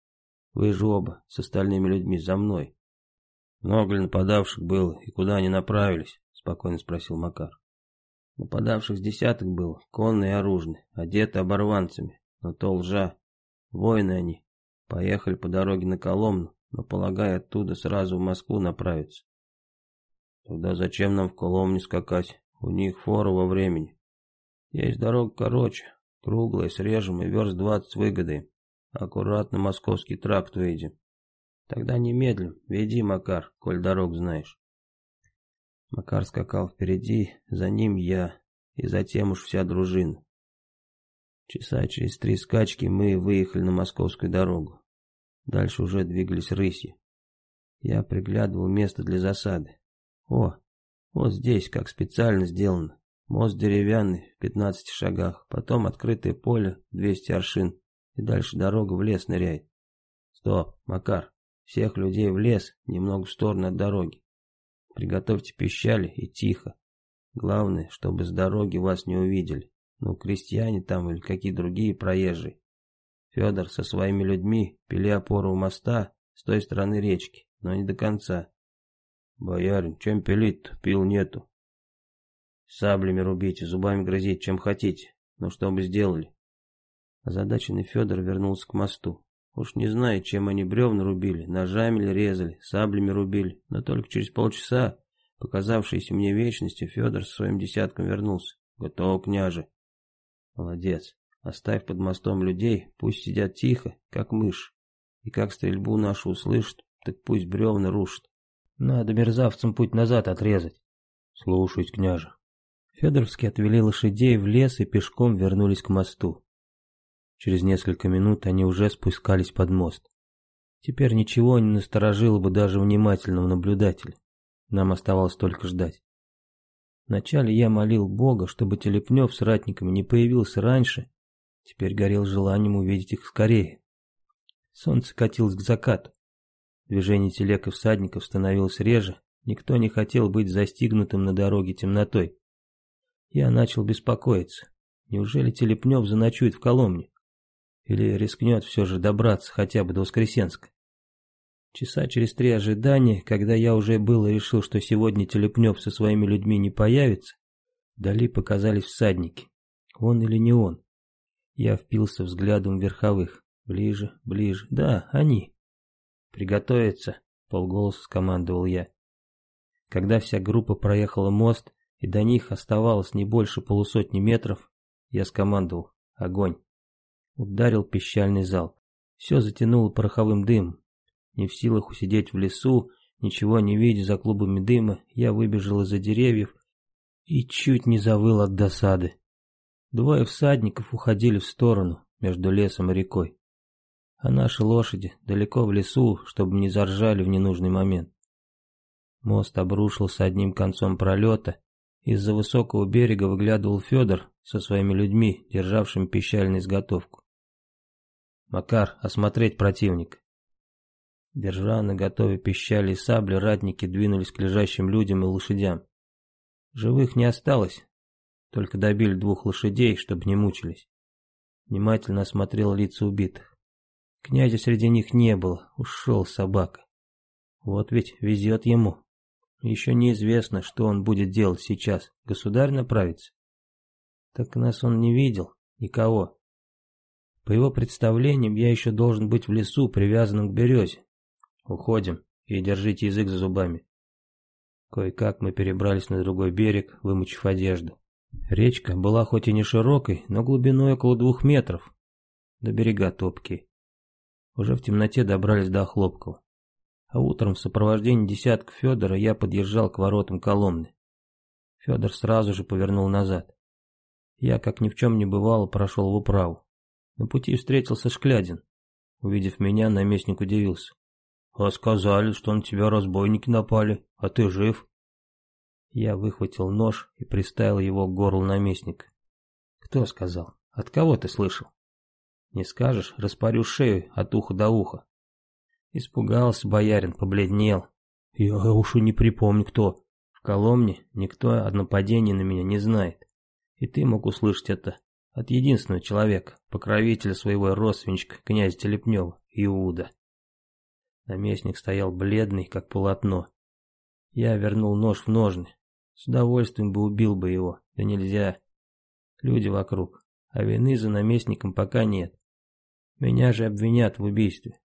Вы же оба, с остальными людьми, за мной. Много ли нападавших было, и куда они направились? Спокойно спросил Макар. Нападавших с десяток было, конные и оружные, одеты оборванцами, но то лжа. Воины они. Поехали по дороге на Коломну, но, полагая, оттуда сразу в Москву направиться. Тогда зачем нам в Коломне скакать? У них фора во времени. Есть дорога короче, круглая, срежем и верст двадцать выгоды. Аккуратно московский тракт выйдем. Тогда немедленно, веди, Макар, коль дорог знаешь. Макар скакал впереди, за ним я, и затем уж вся дружина. Часа через три скачки мы выехали на московскую дорогу. Дальше уже двигались рысью. Я приглядывал место для засады. О, вот здесь, как специально сделано. Мост деревянный, в 15 шагах, потом открытое поле, 200 аршин, и дальше дорога в лес ныряет. Стоп, Макар, Всех людей в лес, немного в сторону от дороги. Приготовьте пищали и тихо. Главное, чтобы с дороги вас не увидели. Ну, крестьяне там или какие другие проезжие. Федор со своими людьми пили опору у моста с той стороны речки, но не до конца. Боярин, чем пилить-то? Пил нету. Саблями рубите, зубами грозить, чем хотите. Но что бы сделали? Озадаченный Федор вернулся к мосту. Уж не знаю, чем они бревна рубили, ножами ли резали, саблями рубили, но только через полчаса, показавшейся мне вечностью, Федор со своим десятком вернулся. Готов, княже. Молодец. Оставь под мостом людей, пусть сидят тихо, как мышь. И как стрельбу нашу услышат, так пусть бревна рушат. Надо мерзавцам путь назад отрезать. Слушаюсь, княже. Федоровские отвели лошадей в лес и пешком вернулись к мосту. Через несколько минут они уже спускались под мост. Теперь ничего не насторожило бы даже внимательного наблюдателя. Нам оставалось только ждать. Вначале я молил Бога, чтобы Телепнев с ратниками не появился раньше, теперь горел желанием увидеть их скорее. Солнце катилось к закату. Движение телег и всадников становилось реже, никто не хотел быть застигнутым на дороге темнотой. Я начал беспокоиться. Неужели Телепнев заночует в Коломне? Или рискнет все же добраться хотя бы до Воскресенска? Часа через три ожидания, когда я уже было решил, что сегодня Телепнев со своими людьми не появится, вдали показались всадники. Он или не он? Я впился взглядом верховых. Ближе, ближе. Да, они. Приготовиться, полголоса скомандовал я. Когда вся группа проехала мост, и до них оставалось не больше полусотни метров, я скомандовал «Огонь!». Ударил пищальный зал. Все затянуло пороховым дымом. Не в силах усидеть в лесу, ничего не видя за клубами дыма, я выбежал из-за деревьев и чуть не завыл от досады. Двое всадников уходили в сторону, между лесом и рекой. А наши лошади далеко в лесу, чтобы не заржали в ненужный момент. Мост обрушился одним концом пролета, из-за высокого берега выглядывал Федор со своими людьми, державшими пищальную изготовку. «Макар, осмотреть противника». Держа на готове пищали и сабли, ратники двинулись к лежащим людям и лошадям. Живых не осталось, только добили двух лошадей, чтобы не мучились. Внимательно осмотрел лица убитых. Князя среди них не было, ушел собака. Вот ведь везет ему. Еще неизвестно, что он будет делать сейчас. Государь направится. Так нас он не видел. Никого. По его представлениям, я еще должен быть в лесу, привязанным к березе. Уходим и держите язык за зубами. Кое-как мы перебрались на другой берег, вымочив одежду. Речка была хоть и не широкой, но глубиной около двух метров. До берега топкие. Уже в темноте добрались до Хлопкова а утром в сопровождении десятка Федора я подъезжал к воротам Коломны. Федор сразу же повернул назад. Я, как ни в чем не бывало, прошел в управу. На пути встретился Шклядин. Увидев меня, наместник удивился. «А сказали, что на тебя разбойники напали, а ты жив?» Я выхватил нож и приставил его к горлу наместника. «Кто сказал? От кого ты слышал?» «Не скажешь, распорю шею от уха до уха». Испугался боярин, побледнел. Я уж и не припомню кто. В Коломне никто о нападении на меня не знает. И ты мог услышать это от единственного человека, покровителя своего родственничка, князя Телепнева, Иуда. Наместник стоял бледный, как полотно. Я вернул нож в ножны. С удовольствием бы убил бы его, да нельзя. Люди вокруг, а вины за наместником пока нет. Меня же обвинят в убийстве.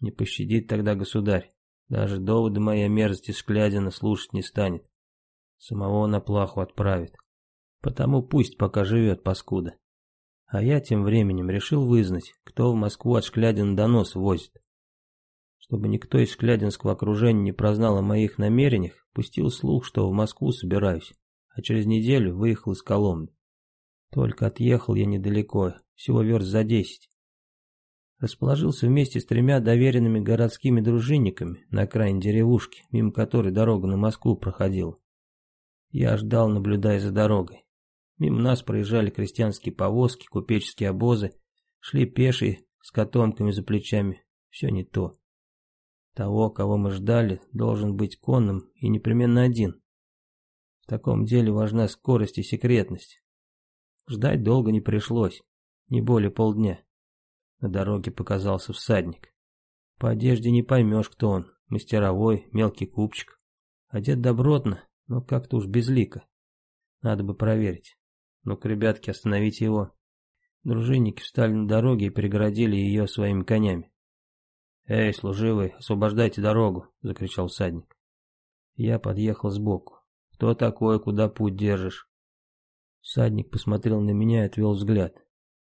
Не пощадит тогда государь. Даже доводы моей мерзости Шклядина слушать не станет. Самого на плаху отправит. Потому пусть пока живет паскуда. А я тем временем решил вызнать, кто в Москву от Шклядина донос возит. Чтобы никто из шклядинского окружения не прознал о моих намерениях, пустил слух, что в Москву собираюсь, а через неделю выехал из Коломны. Только отъехал я недалеко, всего верст за десять расположился вместе с тремя доверенными городскими дружинниками на окраине деревушки, мимо которой дорога на Москву проходила. Я ждал, наблюдая за дорогой. Мимо нас проезжали крестьянские повозки, купеческие обозы, шли пешие с котомками за плечами. Все не то. Того, кого мы ждали, должен быть конным и непременно один. В таком деле важна скорость и секретность. Ждать долго не пришлось, не более полдня. На дороге показался всадник. По одежде не поймешь, кто он, мастеровой, мелкий купчик. Одет добротно, но как-то уж безлико. Надо бы проверить. Ну-ка, ребятки, остановите его. Дружинники встали на дороге и перегородили ее своими конями. «Эй, служивый, освобождайте дорогу!» — закричал всадник. Я подъехал сбоку. «Кто такой, куда путь держишь?» Всадник посмотрел на меня и отвел взгляд.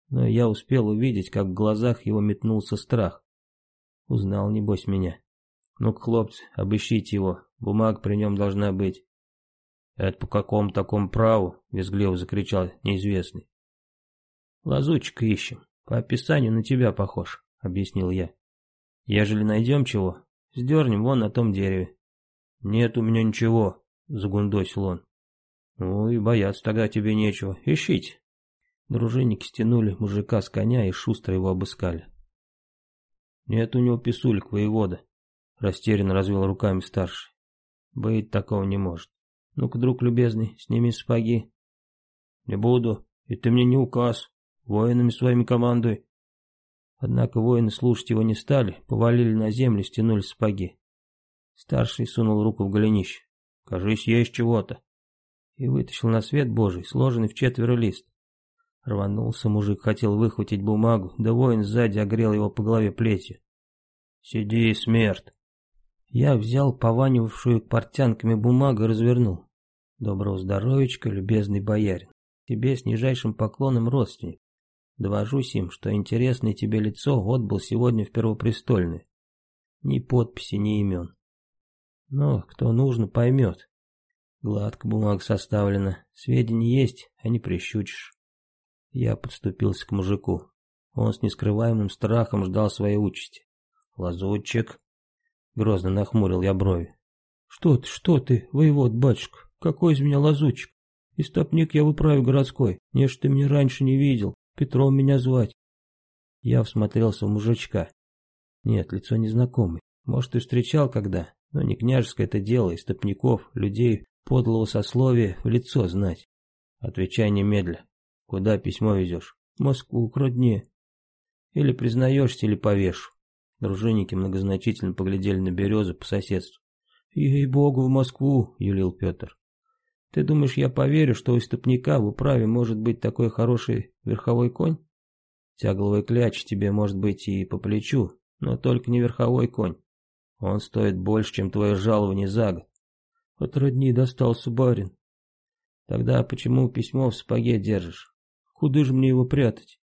Но я успел увидеть, как в глазах его метнулся страх. Узнал, небось, меня. «Ну-ка, хлопцы, обыщите его, бумага при нем должна быть». «Это по какому такому праву?» — визгливо закричал неизвестный. «Лазутчика ищем. По описанию на тебя похож», — объяснил я. «Ежели найдем чего, сдернем вон на том дереве». «Нет у меня ничего», — загундосил он. «Ну и бояться тогда тебе нечего. Ищите». Дружинники стянули мужика с коня и шустро его обыскали. «Нет у него писулек воевода», — растерянно развел руками старший. «Быть такого не может. Ну-ка, друг любезный, сними сапоги. Не буду, и ты мне не указ. Воинами своими командуй. Однако воины слушать его не стали, повалили на землю, стянули сапоги. Старший сунул руку в голенище. Кажись, есть чего-то. И вытащил на свет божий, сложенный в четверо лист. Рванулся мужик, хотел выхватить бумагу, да воин сзади огрел его по голове плетью. «Сиди, смерть!» Я взял пованивавшую портянками бумагу и развернул. Доброго здоровичка, любезный боярин. Тебе с нижайшим поклоном родственник. Довожусь им, что интересное тебе лицо отбыл сегодня в Первопрестольное. Ни подписи, ни имен. Но кто нужно, поймет. Гладко бумага составлена, сведения есть, а не прищучишь. Я подступился к мужику. Он с нескрываемым страхом ждал своей участи. «Лазутчик!» Грозно нахмурил я брови. «Что ты, что ты, воевод, батюшка? Какой из меня лазутчик? Истопник я в управе городской. Не ж ты меня раньше не видел. Петром меня звать. Я всмотрелся в мужичка. Нет, лицо незнакомый. Может, и встречал когда, но не княжеское это дело, истопников, людей подлого сословия в лицо знать. Отвечай немедля. Куда письмо везешь? В Москву, к родне. Или признаешься, или повешу. Дружинники многозначительно поглядели на березу по соседству. «Ей-богу, в Москву!» — юлил Петр. Ты думаешь, я поверю, что у истопника в управе может быть такой хороший верховой конь? Тягловый кляч тебе может быть и по плечу, но только не верховой конь. Он стоит больше, чем твое жалование за год. От родни достался барин. Тогда почему письмо в сапоге держишь? Куда же мне его прятать?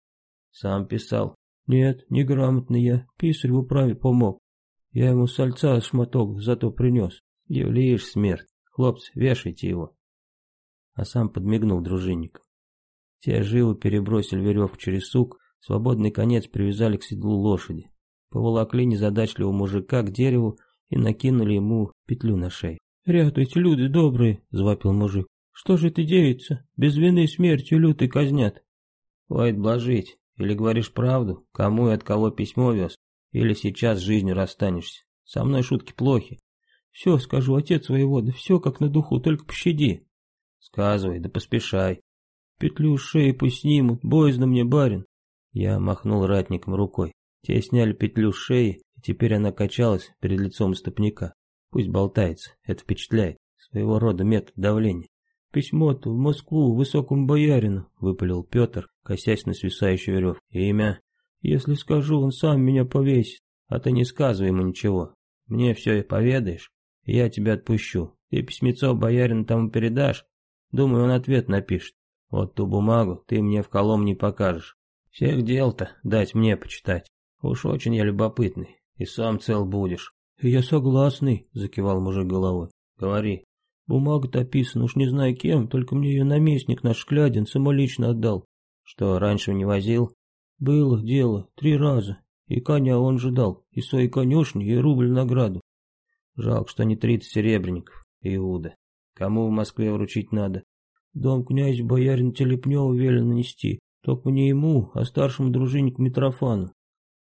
Сам писал. Нет, неграмотный я, писарь в управе помог. Я ему сальца шматок зато принес. Явлеешь смерть. Хлопцы, вешайте его а сам подмигнул дружинникам. Те живо перебросили веревку через сук, свободный конец привязали к седлу лошади, поволокли незадачливого мужика к дереву и накинули ему петлю на шею. «Рятуйте, люди добрые!» — завопил мужик. «Что же ты девица? Без вины смертью лютый казнят!» «Хватит блажить. Или говоришь правду, кому и от кого письмо вез, или сейчас с жизнью расстанешься. Со мной шутки плохи. Все скажу, отец воевода, все как на духу, только пощади. Сказывай, да поспешай. Петлю шеи пусть снимут, боязно мне, барин. Я махнул ратником рукой. Те сняли петлю с шеи, и теперь она качалась перед лицом стопника. Пусть болтается, это впечатляет. Своего рода метод давления. «Письмо-то в Москву, высокому боярину», — выпалил Петр, косясь на свисающую веревку. «Имя? Если скажу, он сам меня повесит, а ты не сказывай ему ничего. Мне все и поведаешь, и я тебя отпущу. Ты письмецо боярину тому передашь, Думаю, он ответ напишет. Вот ту бумагу ты мне в колом не покажешь. Всех дел-то дать мне почитать. Уж очень я любопытный, и сам цел будешь. Я согласный, закивал мужик головой. Говори. Бумага-то описана, уж не знаю кем, только мне ее наместник наш Клядин самолично отдал. Что, раньше не возил? Было дело, три раза. И коня он же дал, и свои конюшни, и рубль награду. Жалко, что не тридцать серебряников, Иуда. Кому в Москве вручить надо? Дом князя боярин Телепнева велено нести. Только не ему, а старшему дружиннику Митрофану.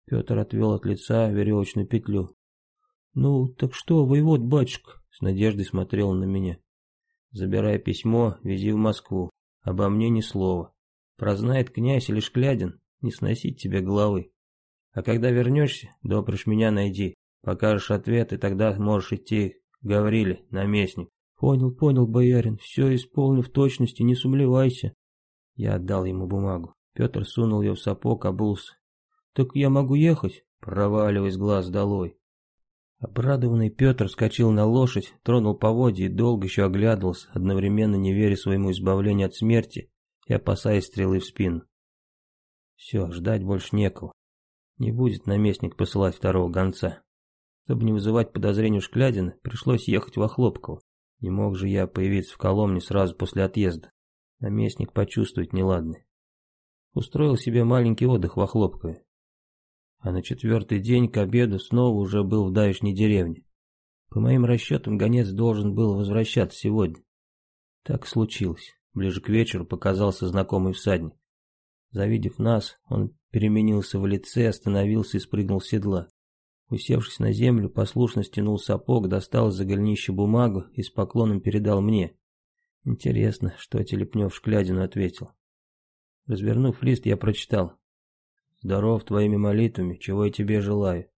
Петр отвел от лица веревочную петлю. «Ну, так что, воевод, батюшка?» С надеждой смотрел на меня. «Забирай письмо, вези в Москву. Обо мне ни слова. Прознает князь или Шклядин, не сносить тебе головы. А когда вернешься, допришь меня найди. Покажешь ответ, и тогда можешь идти, Гавриле, наместник. Понял, понял, боярин, все исполню в точности, не сумлевайся. Я отдал ему бумагу. Петр сунул ее в сапог, обулся. Так я могу ехать? Проваливай с глаз долой. Обрадованный Петр вскочил на лошадь, тронул поводья и долго еще оглядывался, одновременно не веря своему избавлению от смерти и опасаясь стрелы в спину. Все, ждать больше некого. Не будет наместник посылать второго гонца. Чтобы не вызывать подозрений у Шклядина, пришлось ехать в Охлопково. Не мог же я появиться в Коломне сразу после отъезда. Наместник почувствует неладное. Устроил себе маленький отдых в Охлопкове. А на четвертый день к обеду снова уже был в давешней деревне. По моим расчетам, гонец должен был возвращаться сегодня. Так случилось. Ближе к вечеру показался знакомый всадник. Завидев нас, он переменился в лице, остановился и спрыгнул с седла. Усевшись на землю, послушно стянул сапог, достал из-за голенища бумагу и с поклоном передал мне. Интересно, что Телепнев Шклядину ответил. Развернув лист, я прочитал. «Здоров твоими молитвами, чего я тебе желаю.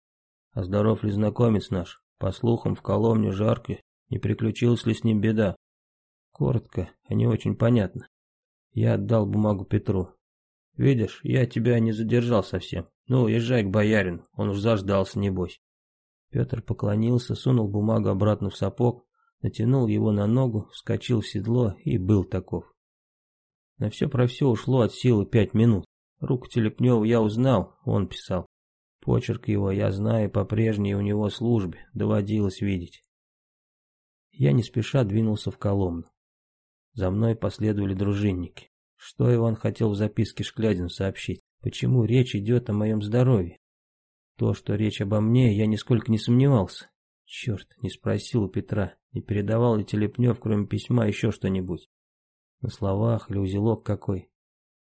А здоров ли знакомец наш? По слухам, в Коломне жарко, не приключилась ли с ним беда?» Коротко, а не очень понятно. Я отдал бумагу Петру. «Видишь, я тебя не задержал совсем. Ну, езжай к боярину, он уж заждался, небось». Петр поклонился, сунул бумагу обратно в сапог, натянул его на ногу, вскочил в седло и был таков. На все про все ушло от силы пять минут. Руку Телепнева я узнал, он писал. Почерк его я знаю по прежней у него службе, доводилось видеть. Я не спеша двинулся в Коломну. За мной последовали дружинники. Что Иван хотел в записке Шклядину сообщить? Почему речь идет о моем здоровье? То, что речь обо мне, я нисколько не сомневался. Черт, не спросил у Петра, не передавал ли Телепнев, кроме письма, еще что-нибудь. На словах или узелок какой.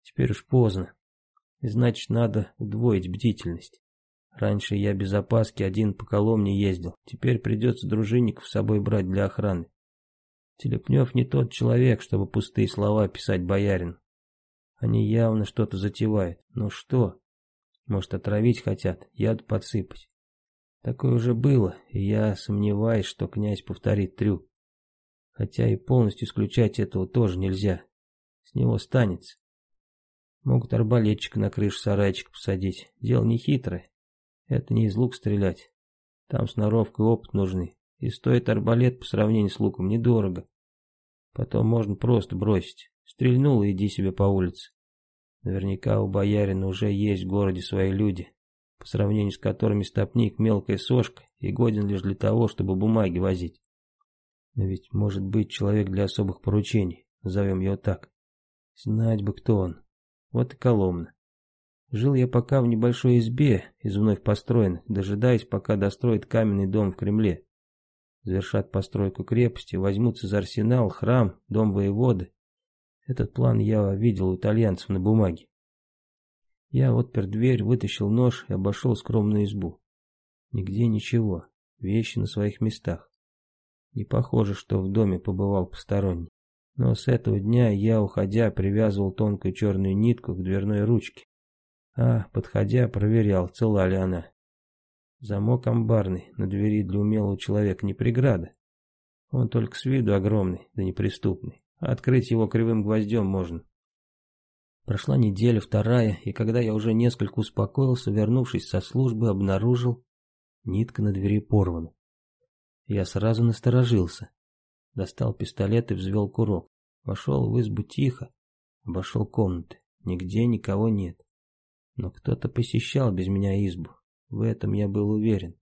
Теперь уж поздно. Значит, надо удвоить бдительность. Раньше я без опаски один по Коломне ездил, теперь придется дружинников с собой брать для охраны. Телепнев не тот человек, чтобы пустые слова писать боярин. Они явно что-то затевают. Но что? Может, отравить хотят, яд подсыпать. Такое уже было, и я сомневаюсь, что князь повторит трюк. Хотя и полностью исключать этого тоже нельзя. С него станется. Могут арбалетчик на крышу сарайчик посадить. Дело не хитрое. Это не из лук стрелять. Там сноровка и опыт нужны. И стоит арбалет по сравнению с луком недорого. Потом можно просто бросить. Стрельнул и иди себе по улице. Наверняка у боярина уже есть в городе свои люди, по сравнению с которыми стопник мелкая сошка и годен лишь для того, чтобы бумаги возить. Но ведь может быть человек для особых поручений, назовем его так. Знать бы, кто он. Вот и Коломна. Жил я пока в небольшой избе из вновь построенных, дожидаясь, пока достроят каменный дом в Кремле. Завершат постройку крепости, возьмутся за арсенал, храм, дом воеводы. Этот план я видел у итальянцев на бумаге. Я отпер дверь, вытащил нож и обошел скромную избу. Нигде ничего, вещи на своих местах. Не похоже, что в доме побывал посторонний. Но с этого дня я, уходя, привязывал тонкую черную нитку к дверной ручке. А, подходя, проверял, цела ли она. Замок амбарный, на двери для умелого человека не преграда. Он только с виду огромный, да неприступный. А открыть его кривым гвоздем можно. Прошла неделя, вторая, и когда я уже несколько успокоился, вернувшись со службы, обнаружил, нитка на двери порвана. Я сразу насторожился. Достал пистолет и взвел курок. Вошел в избу тихо, обошел комнаты. Нигде никого нет. Но кто-то посещал без меня избу. В этом я был уверен.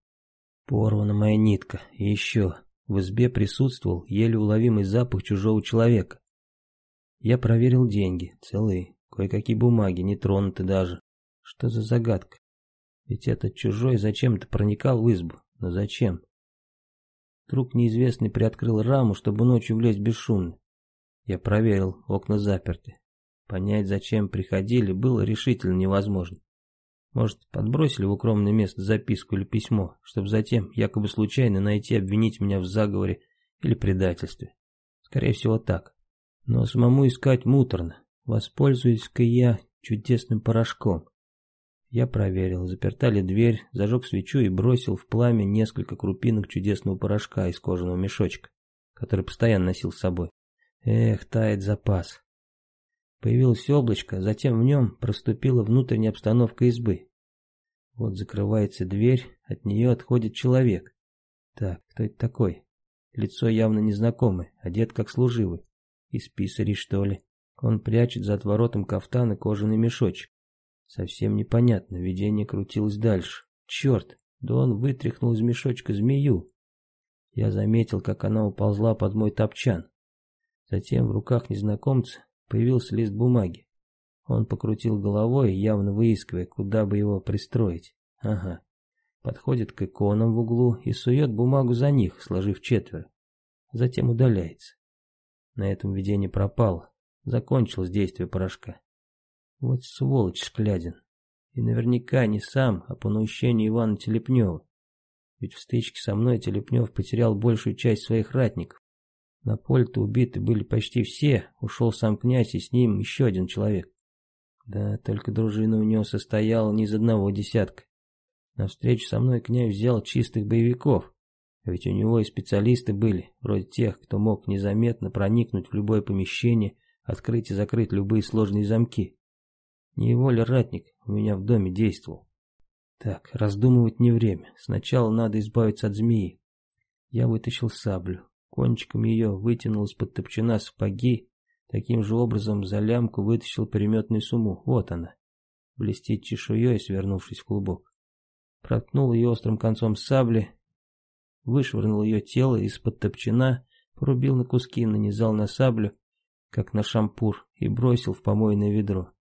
Порвана моя нитка. И еще. В избе присутствовал еле уловимый запах чужого человека. Я проверил деньги, целые, кое-какие бумаги, не тронуты даже. Что за загадка? Ведь этот чужой зачем-то проникал в избу. Но зачем? Вдруг неизвестный приоткрыл раму, чтобы ночью влезть бесшумно. Я проверил, окна заперты. Понять, зачем приходили, было решительно невозможно. Может, подбросили в укромное место записку или письмо, чтобы затем якобы случайно найти обвинить меня в заговоре или предательстве. Скорее всего так. Но самому искать муторно. Воспользуюсь-ка я чудесным порошком. Я проверил, заперта ли дверь, зажег свечу и бросил в пламя несколько крупинок чудесного порошка из кожаного мешочка, который постоянно носил с собой. Эх, тает запас. Появилось облачко, затем в нем проступила внутренняя обстановка избы. Вот закрывается дверь, от нее отходит человек. Так, кто это такой? Лицо явно незнакомое, одет как служивый. Из писарей, что ли? Он прячет за отворотом кафтана кожаный мешочек. Совсем непонятно, видение крутилось дальше. Черт, да он вытряхнул из мешочка змею. Я заметил, как она уползла под мой топчан. Затем в руках незнакомца появился лист бумаги. Он покрутил головой, явно выискивая, куда бы его пристроить. Ага. Подходит к иконам в углу и сует бумагу за них, сложив четверо. Затем удаляется. На этом видение пропало. Закончилось действие порошка. Вот сволочь Шклядин. И наверняка не сам, а по наущению Ивана Телепнева. Ведь в стычке со мной Телепнев потерял большую часть своих ратников. На поле-то убиты были почти все, ушел сам князь и с ним еще один человек. Да, только дружина у него состояла не из одного десятка. На встречу со мной князь взял чистых боевиков, а ведь у него и специалисты были, вроде тех, кто мог незаметно проникнуть в любое помещение, открыть и закрыть любые сложные замки. Не его ли ратник у меня в доме действовал? Так, раздумывать не время. Сначала надо избавиться от змеи. Я вытащил саблю. Кончиком ее вытянул из-под топчана сапоги. Таким же образом за лямку вытащил переметную сумму. Вот она. Блестит чешуей, свернувшись в клубок. Проткнул ее острым концом сабли. Вышвырнул ее тело из-под топчана, порубил на куски, нанизал на саблю, как на шампур, и бросил в помойное ведро.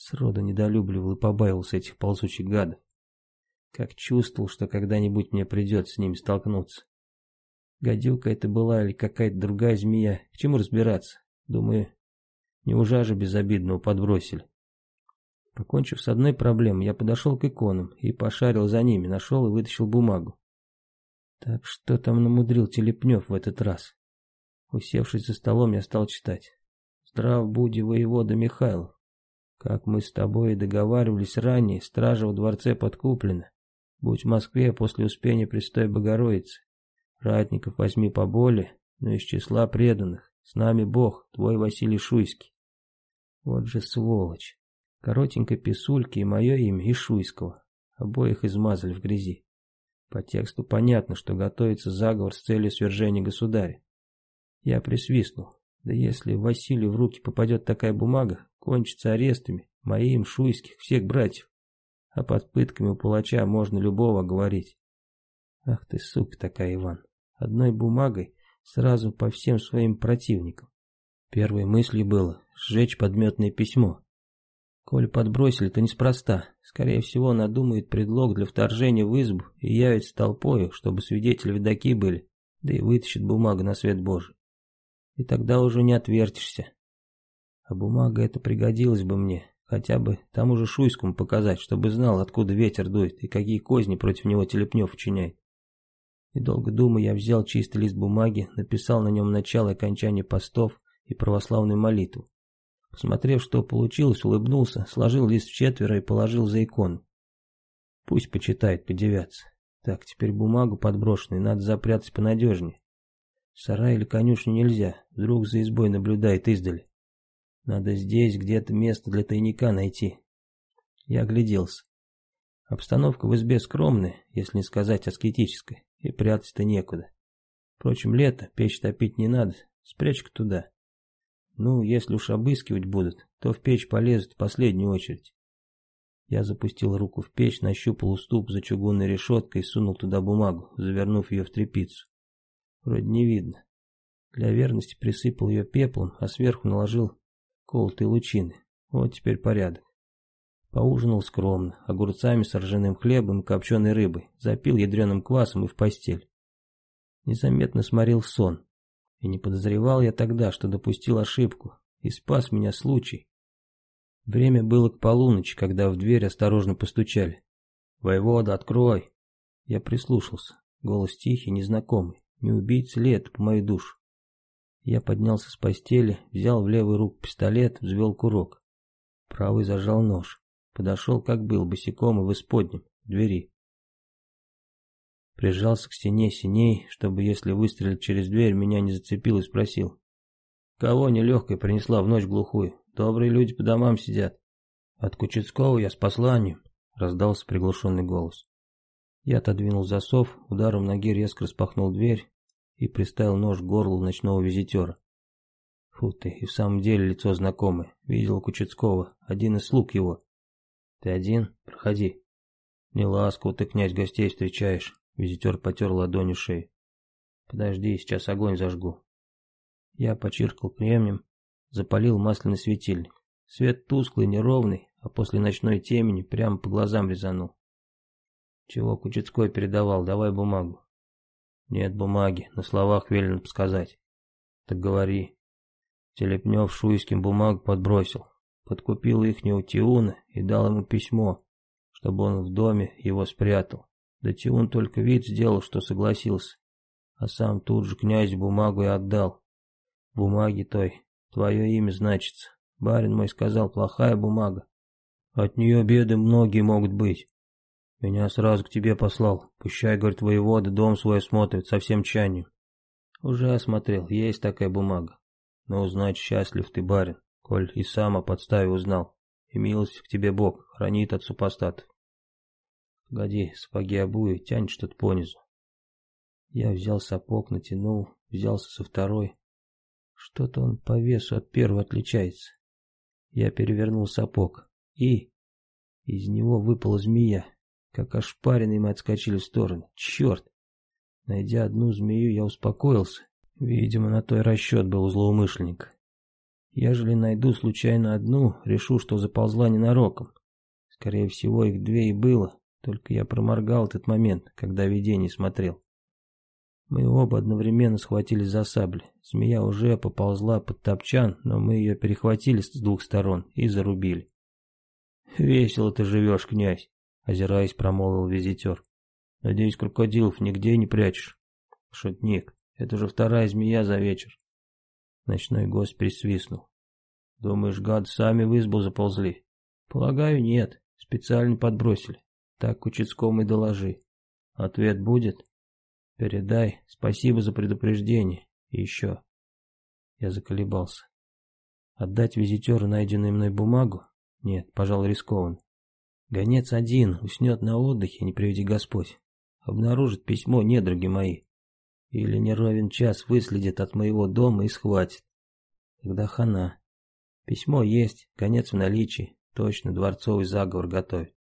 Сроду недолюбливал и побаивался этих ползучих гадов. Как чувствовал, что когда-нибудь мне придется с ними столкнуться. Гадюка это была или какая-то другая змея, к чему разбираться? Думаю, не ужа же безобидного подбросили. Покончив с одной проблемой, я подошел к иконам и пошарил за ними, нашел и вытащил бумагу. Так что там намудрил Телепнев в этот раз? Усевшись за столом, я стал читать. «Здрав буди, воевода Михайлов. Как мы с тобой и договаривались ранее, стража в дворце подкуплена. Будь в Москве после успения Престой Богородицы. Ратников возьми поболе, но из числа преданных. С нами Бог, твой Василий Шуйский. Вот же сволочь. Коротенькой писульки и мое имя, и Шуйского. Обоих измазали в грязи. По тексту понятно, что готовится заговор с целью свержения государя. Я присвистнул. Да если Василию в руки попадет такая бумага, кончится арестами, моим, шуйских, всех братьев. А под пытками у палача можно любого говорить. Ах ты, сука такая, Иван. Одной бумагой сразу по всем своим противникам. Первой мыслью было сжечь подметное письмо. Коли подбросили, то неспроста. Скорее всего, надумает предлог для вторжения в избу и явится толпою, чтобы свидетели видаки были, да и вытащит бумагу на свет Божий. И тогда уже не отвертишься. А бумага эта пригодилась бы мне, хотя бы тому же Шуйскому показать, чтобы знал, откуда ветер дует и какие козни против него Телепнев учиняет. Недолго думая, я взял чистый лист бумаги, написал на нем начало и окончание постов и православную молитву. Посмотрев, что получилось, улыбнулся, сложил лист в четверо и положил за икону. Пусть почитает, подивятся. Так, теперь бумагу подброшенную надо запрятать понадежнее. Сарай или конюшню нельзя, вдруг за избой наблюдает издали. Надо здесь где-то место для тайника найти. Я огляделся. Обстановка в избе скромная, если не сказать аскетическая, и прятать-то некуда. Впрочем, лето, печь топить не надо, спрячь-ка туда. Ну, если уж обыскивать будут, то в печь полезут в последнюю очередь. Я запустил руку в печь, нащупал уступ за чугунной решеткой и сунул туда бумагу, завернув ее в тряпицу. Вроде не видно. Для верности присыпал ее пеплом, а сверху наложил колотые лучины. Вот теперь порядок. Поужинал скромно, огурцами с ржаным хлебом и копченой рыбой, запил ядреным квасом и в постель. Незаметно сморил сон. И не подозревал я тогда, что допустил ошибку, и спас меня случай. Время было к полуночи, когда в дверь осторожно постучали. «Воевода, открой!» Я прислушался. Голос тихий, незнакомый. Не убийца ли это по мою душу? Я поднялся с постели, взял в левую руку пистолет, взвел курок. Правый зажал нож. Подошел, как был, босиком и в исподнем, к двери. Прижался к стене синей, чтобы, если выстрелить через дверь, меня не зацепил и спросил. Кого нелегкая принесла в ночь глухую? Добрые люди по домам сидят. От Кучецкого я с посланием, раздался приглушенный голос. Я отодвинул засов, ударом ноги резко распахнул дверь и приставил нож к горлу ночного визитера. Фу ты, и в самом деле лицо знакомое. Видел Кучецкого, один из слуг его. Ты один? Проходи. Не ласково ты, князь, гостей встречаешь. Визитер потер ладонью шею. Подожди, сейчас огонь зажгу. Я почиркал кремнем, запалил масляный светильник. Свет тусклый, неровный, а после ночной темени прямо по глазам резанул. Чего Кучецкой передавал, давай бумагу. Нет бумаги, на словах велено сказать. Так говори. Телепнев Шуйским бумагу подбросил. Подкупил ихнего Тиуна и дал ему письмо, чтобы он в доме его спрятал. Да Тиун только вид сделал, что согласился. А сам тут же князь бумагу и отдал. Бумаги той Твое имя значится. Барин мой сказал, плохая бумага. От нее беды многие могут быть. Меня сразу к тебе послал. Пущай, говорит, воевода дом свой осмотрит со всем чанием. Уже осмотрел, есть такая бумага. Но узнать, счастлив ты, барин, коль и сам о подставе узнал. И милость к тебе Бог хранит от супостатов. Погоди, сапоги обуи, тянет что-то понизу. Я взял сапог, натянул, взялся со второй, что-то он по весу от первого отличается. Я перевернул сапог. И... Из него выпала змея. Как ошпаренный мы отскочили в сторону. Черт! Найдя одну змею, я успокоился. Видимо, на той расчет был у злоумышленника. Ежели найду случайно одну, решу, что заползла ненароком. Скорее всего, их две и было, только я проморгал этот момент, когда видение смотрел. Мы оба одновременно схватились за сабли. Змея уже поползла под топчан, но мы ее перехватили с двух сторон и зарубили. «Весело ты живешь, князь», — озираясь, промолвил визитер. «Надеюсь, крокодилов нигде не прячешь?» «Шутник, это же вторая змея за вечер». Ночной гость присвистнул. «Думаешь, гад сами в избу заползли?» «Полагаю, нет. Специально подбросили. Так и доложи. Ответ будет?» Передай спасибо за предупреждение. И еще. Я заколебался. Отдать визитеру найденную мной бумагу? Нет, пожалуй, рискованно. Гонец один, уснет на отдыхе, не приведи Господь. Обнаружит письмо недруги мои. Или не ровен час выследит от моего дома и схватит. Тогда хана. Письмо есть, конец в наличии. Точно, дворцовый заговор готовит.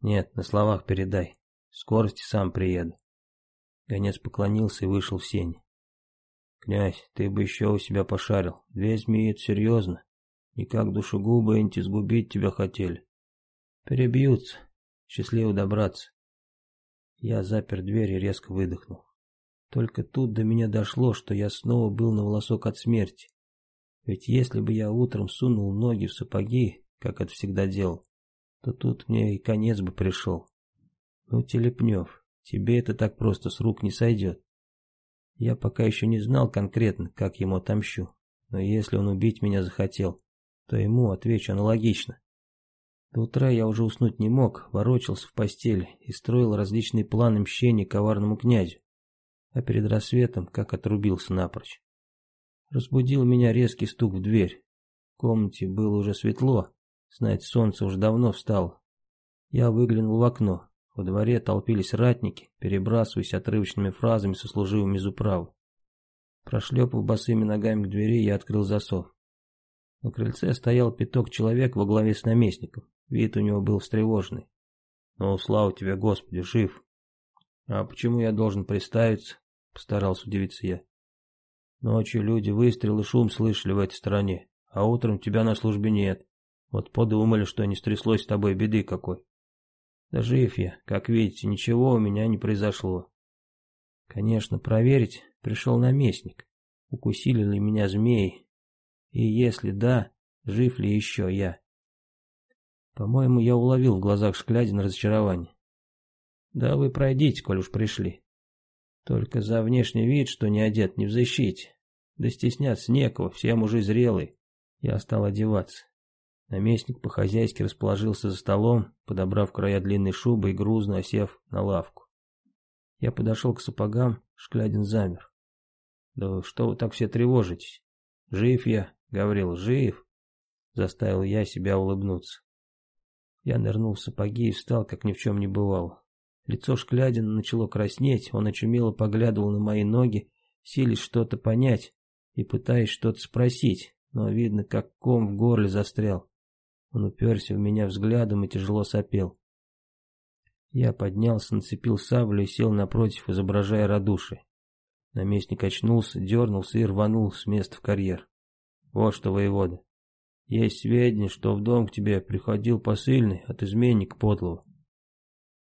Нет, на словах передай. В скорости сам приеду. Гонец поклонился и вышел в сень. «Князь, ты бы еще у себя пошарил. Две змеи — это серьезно. Никак душегубы энти сгубить тебя хотели. Перебьются. Счастливо добраться». Я запер дверь и резко выдохнул. Только тут до меня дошло, что я снова был на волосок от смерти. Ведь если бы я утром сунул ноги в сапоги, как это всегда делал, то тут мне и конец бы пришел. Ну, Телепнев, Тебе это так просто с рук не сойдет. Я пока еще не знал конкретно, как ему отомщу. Но если он убить меня захотел, то ему отвечу аналогично. До утра я уже уснуть не мог, ворочался в постели и строил различные планы мщения коварному князю. А перед рассветом как отрубился напрочь. Разбудил меня резкий стук в дверь. В комнате было уже светло, знать, солнце уже давно встало. Я выглянул в окно. Во дворе толпились ратники, перебрасываясь отрывочными фразами со служивыми из управы. Прошлепав босыми ногами к двери, я открыл засов. На крыльце стоял пяток человек во главе с наместником. Вид у него был встревоженный. «Ну, слава тебе, Господи, жив!» «А почему я должен представиться?» — постарался удивиться я. «Ночью люди выстрелы шум слышали в этой стране, а утром тебя на службе нет. Вот подумали, что не стряслось с тобой беды какой». Да жив я, как видите, ничего у меня не произошло. Конечно, проверить пришел наместник, укусили ли меня змеи, и если да, жив ли еще я. По-моему, я уловил в глазах Шклядина разочарование. Да вы пройдите, коль уж пришли. Только за внешний вид, что не одет, не взыщите. Да стесняться некого, все мужи зрелые. Я стал одеваться. Наместник по-хозяйски расположился за столом, подобрав края длинной шубы и грузно осев на лавку. Я подошел к сапогам, Шклядин замер. «Да что вы так все тревожитесь? Жив я, — говорил, — жив!» Заставил я себя улыбнуться. Я нырнул в сапоги и встал, как ни в чем не бывало. Лицо Шклядина начало краснеть, он очумело поглядывал на мои ноги, силясь что-то понять и пытаясь что-то спросить, но видно, как ком в горле застрял. Он уперся в меня взглядом и тяжело сопел. Я поднялся, нацепил саблю и сел напротив, изображая радушие. Наместник очнулся, дернулся и рванул с места в карьер. Вот что, воевода. Есть сведения, что в дом к тебе приходил посыльный от изменника подлого.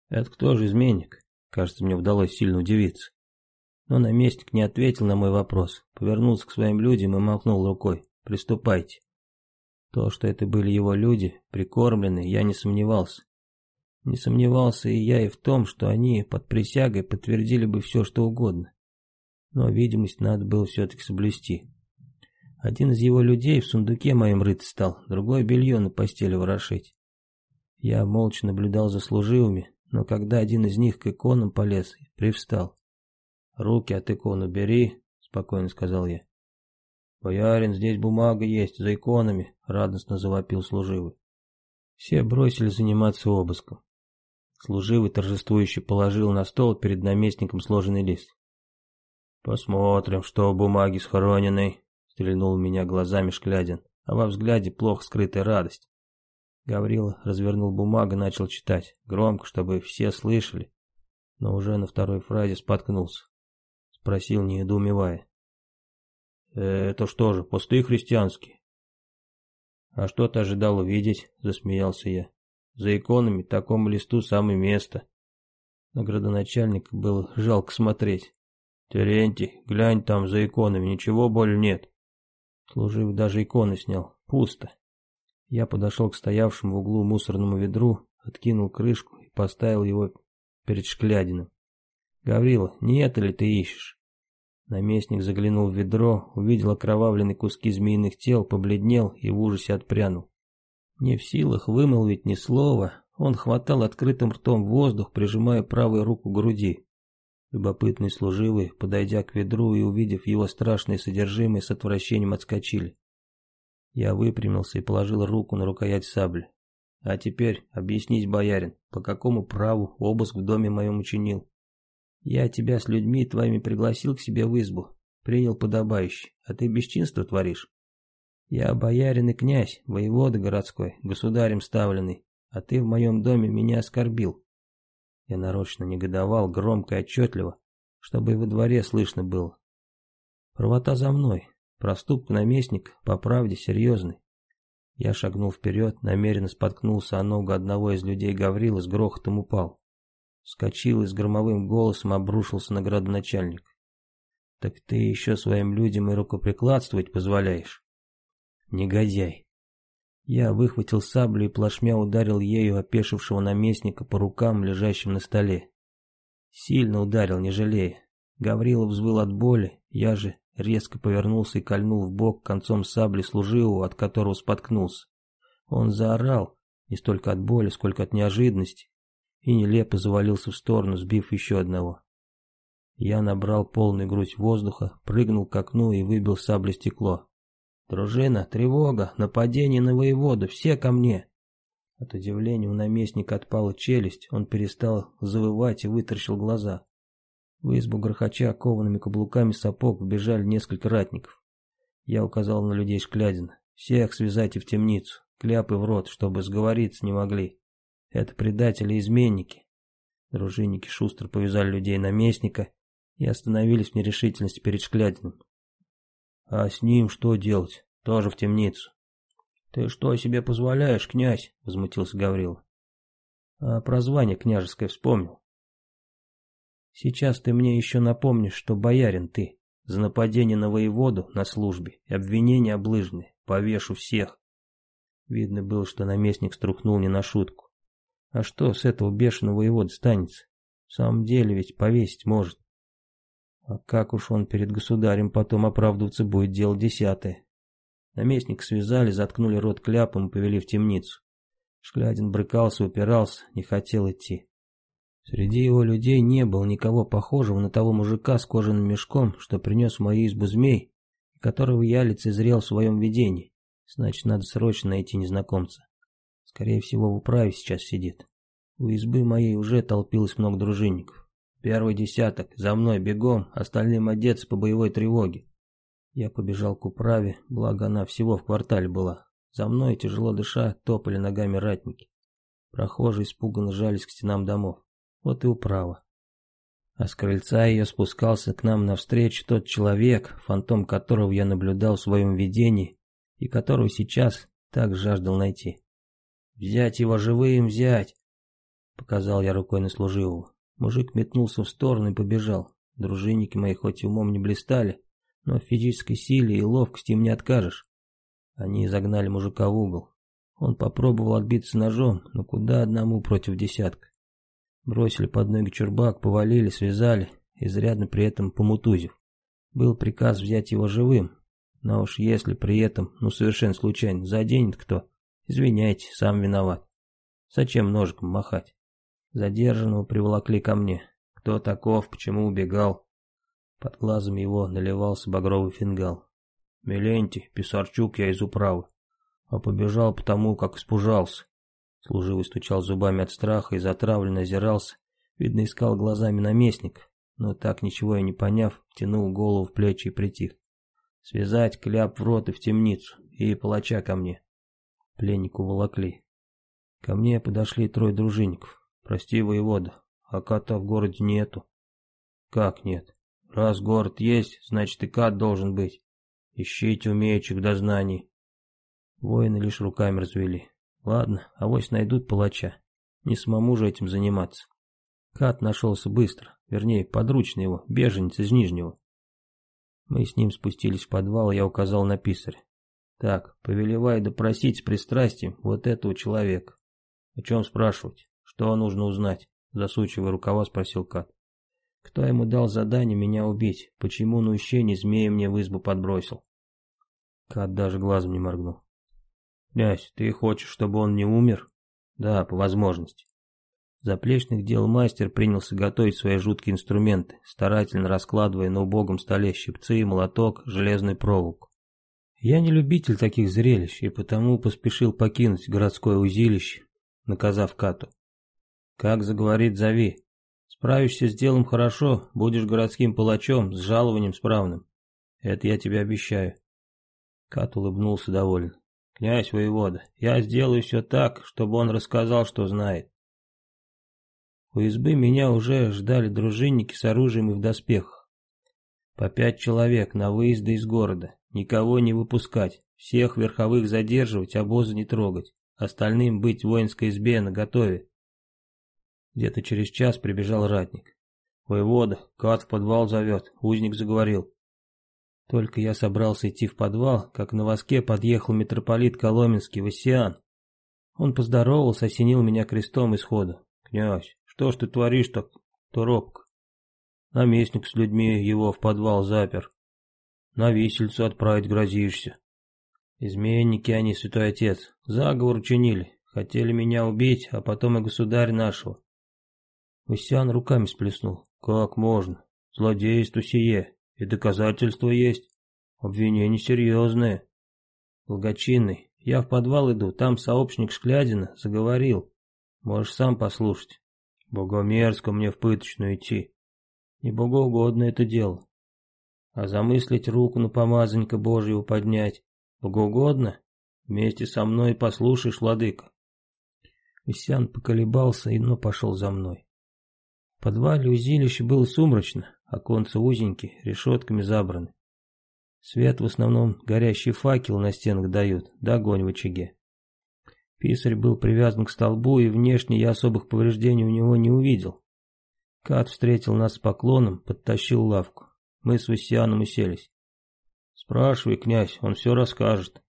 Это кто же изменник? Кажется, мне удалось сильно удивиться. Но наместник не ответил на мой вопрос, повернулся к своим людям и махнул рукой. Приступайте. То, что это были его люди, прикормленные, я не сомневался. Не сомневался и я и в том, что они под присягой подтвердили бы все, что угодно. Но видимость надо было все-таки соблюсти. Один из его людей в сундуке моем рыть стал, другой белье на постели ворошить. Я молча наблюдал за служивыми, но когда один из них к иконам полез, привстал. «Руки от икон убери», — спокойно сказал я. «Боярин, здесь бумага есть, за иконами», — радостно завопил служивый. Все бросили заниматься обыском. Служивый торжествующе положил на стол перед наместником сложенный лист. «Посмотрим, что в бумаге схороненной», — стрельнул меня глазами Шклядин, а во взгляде плохо скрытая радость. Гаврила развернул бумагу и начал читать, громко, чтобы все слышали, но уже на второй фразе споткнулся. Спросил, недоумевая. «Это что же, посты христианские?» «А что ты ожидал увидеть?» — засмеялся я. За иконами такому листу самое место. На градоначальника было жалко смотреть. Терентий, глянь там за иконами, ничего более нет. Служивый даже иконы снял. Пусто. Я подошел к стоявшему в углу мусорному ведру, откинул крышку и поставил его перед Шклядиным. «Гаврила, не это ли ты ищешь?» Наместник заглянул в ведро, увидел окровавленные куски змеиных тел, побледнел и в ужасе отпрянул. Не в силах вымолвить ни слова, он хватал открытым ртом воздух, прижимая правую руку к груди. Любопытный служивый, подойдя к ведру и увидев его страшное содержимое, с отвращением отскочили. Я выпрямился и положил руку на рукоять сабли. А теперь объяснись, боярин, по какому праву обыск в доме моем учинил? Я тебя с людьми твоими пригласил к себе в избу, принял подобающе, а ты бесчинство творишь. Я боярин и князь, воевода городской, государем ставленный, а ты в моем доме меня оскорбил. Я нарочно негодовал, громко и отчетливо, чтобы и во дворе слышно было. Правота за мной, проступок наместник, по правде серьезный. Я шагнул вперед, намеренно споткнулся о ногу одного из людей Гаврила, с грохотом упал. Вскочил и с громовым голосом обрушился на градоначальник. «Так ты еще своим людям и рукоприкладствовать позволяешь?» Негодяй. Я выхватил саблю и плашмя ударил ею опешившего наместника по рукам, лежащим на столе. Сильно ударил, не жалея. Гаврилов взвыл от боли, я же резко повернулся и кольнул в бок концом сабли служивого, от которого споткнулся. Он заорал, не столько от боли, сколько от неожиданности, и нелепо завалился в сторону, сбив еще одного. Я набрал полную грудь воздуха, прыгнул к окну и выбил саблю стекло. «Дружина, тревога, нападение на воеводу, все ко мне!» От удивления у наместника отпала челюсть, он перестал завывать и вытаращил глаза. В избу грохоча коваными каблуками сапог вбежали несколько ратников. Я указал на людей Шклядина. «Всех связайте в темницу, кляпы в рот, чтобы сговориться не могли. Это предатели и изменники». Дружинники шустро повязали людей наместника и остановились в нерешительности перед Шклядиным. А с ним что делать? Тоже в темницу. Ты что себе позволяешь, князь? Возмутился Гаврила. А про звание княжеское вспомнил. Сейчас ты мне еще напомнишь, что боярин ты. За нападение на воеводу на службе и обвинение облыжные. Повешу всех. Видно было, что наместник струхнул не на шутку. А что с этого бешеного воевода станется? В самом деле ведь повесить может. А как уж он перед государем потом оправдываться будет, дело десятое. Наместник связали, заткнули рот кляпом и повели в темницу. Шклядин брыкался, упирался, не хотел идти. Среди его людей не было никого похожего на того мужика с кожаным мешком, что принес в мою избу змей, которого я лицезрел в своем видении. Значит, надо срочно найти незнакомца. Скорее всего, в управе сейчас сидит. У избы моей уже толпилось много дружинников. Первый десяток, за мной бегом, остальным одеться по боевой тревоге. Я побежал к управе, благо она всего в квартале была. За мной, тяжело дыша, топали ногами ратники. Прохожие испуганно жались к стенам домов. Вот и управа. А с крыльца ее спускался к нам навстречу тот человек, фантом которого я наблюдал в своем видении и которого сейчас так жаждал найти. «Взять его живым, взять!» Показал я рукой на служивого. Мужик метнулся в сторону и побежал. Дружинники мои хоть умом не блистали, но в физической силе и ловкости им не откажешь. Они загнали мужика в угол. Он попробовал отбиться ножом, но куда одному против десятка. Бросили под ноги чурбак, повалили, связали, изрядно при этом помутузив. Был приказ взять его живым, но уж если при этом, ну совершенно случайно, заденет кто, извиняйте, сам виноват. Зачем ножиком махать? Задержанного приволокли ко мне. Кто таков, почему убегал? Под глазом его наливался багровый фингал. Миленти, Писарчук я из управы. А побежал потому, как испужался. Служивый стучал зубами от страха и затравленно озирался. Видно, искал глазами наместник, но так ничего и не поняв, тянул голову в плечи и притих. Связать кляп в рот и в темницу, и палача ко мне. Пленнику волокли. Ко мне подошли трое дружинников. Прости, воевода, а кота в городе нету. Как нет? Раз город есть, значит и кат должен быть. Ищите умеющих дознаний. Воины лишь руками развели. Ладно, авось найдут палача. Не самому же этим заниматься. Кат нашелся быстро, вернее, подручный его, беженец из Нижнего. Мы с ним спустились в подвал, и я указал на писаря. Так, повелевай допросить с пристрастием вот этого человека. О чем спрашивать? Что нужно узнать? Засучивая рукава, спросил Кат. Кто ему дал задание меня убить? Почему на ущении змея мне в избу подбросил? Кат даже глазом не моргнул. Князь, ты хочешь, чтобы он не умер? Да, по возможности. Заплечных дел мастер принялся готовить свои жуткие инструменты, старательно раскладывая на убогом столе щипцы, молоток, железную проволоку. Я не любитель таких зрелищ и потому поспешил покинуть городское узилище, наказав Кату. Как заговорит, зови. Справишься с делом хорошо, будешь городским палачом с жалованием справным. Это я тебе обещаю. Кат улыбнулся довольно. Князь воевода, я сделаю все так, чтобы он рассказал, что знает. У избы меня уже ждали дружинники с оружием и в доспехах. По пять человек на выезды из города, никого не выпускать, всех верховых задерживать, обозы не трогать, остальным быть в воинской избе наготове. Где-то через час прибежал ратник. «Воевода, кат в подвал зовет», — узник заговорил. Только я собрался идти в подвал, как на воске подъехал митрополит Коломенский Васиан. Он поздоровался, осенил меня крестом исхода. «Князь, что ж ты творишь так, то робко? Наместник с людьми его в подвал запер. На висельцу отправить грозишься. Изменники они, святой отец, заговор учинили. Хотели меня убить, а потом и государь нашего. Усян руками сплеснул. Как можно? Злодейство сие. И доказательства есть. Обвинения серьезные. Логочинный. Я в подвал иду, там сообщник Шклядина заговорил. Можешь сам послушать. Богомерзко мне в пыточную идти. Не богоугодно это дело. А замыслить руку на помазанника Божьего поднять. Богоугодно? Вместе со мной послушаешь, владыка. Исян поколебался, но пошел за мной. Подвале узилища было сумрачно, оконца узенькие, решетками забраны. Свет в основном горящий факел на стенах дают, да огонь в очаге. Писарь был привязан к столбу, и внешне я особых повреждений у него не увидел. Кат встретил нас с поклоном, подтащил лавку. Мы с Васианом уселись. «Спрашивай, князь, он все расскажет».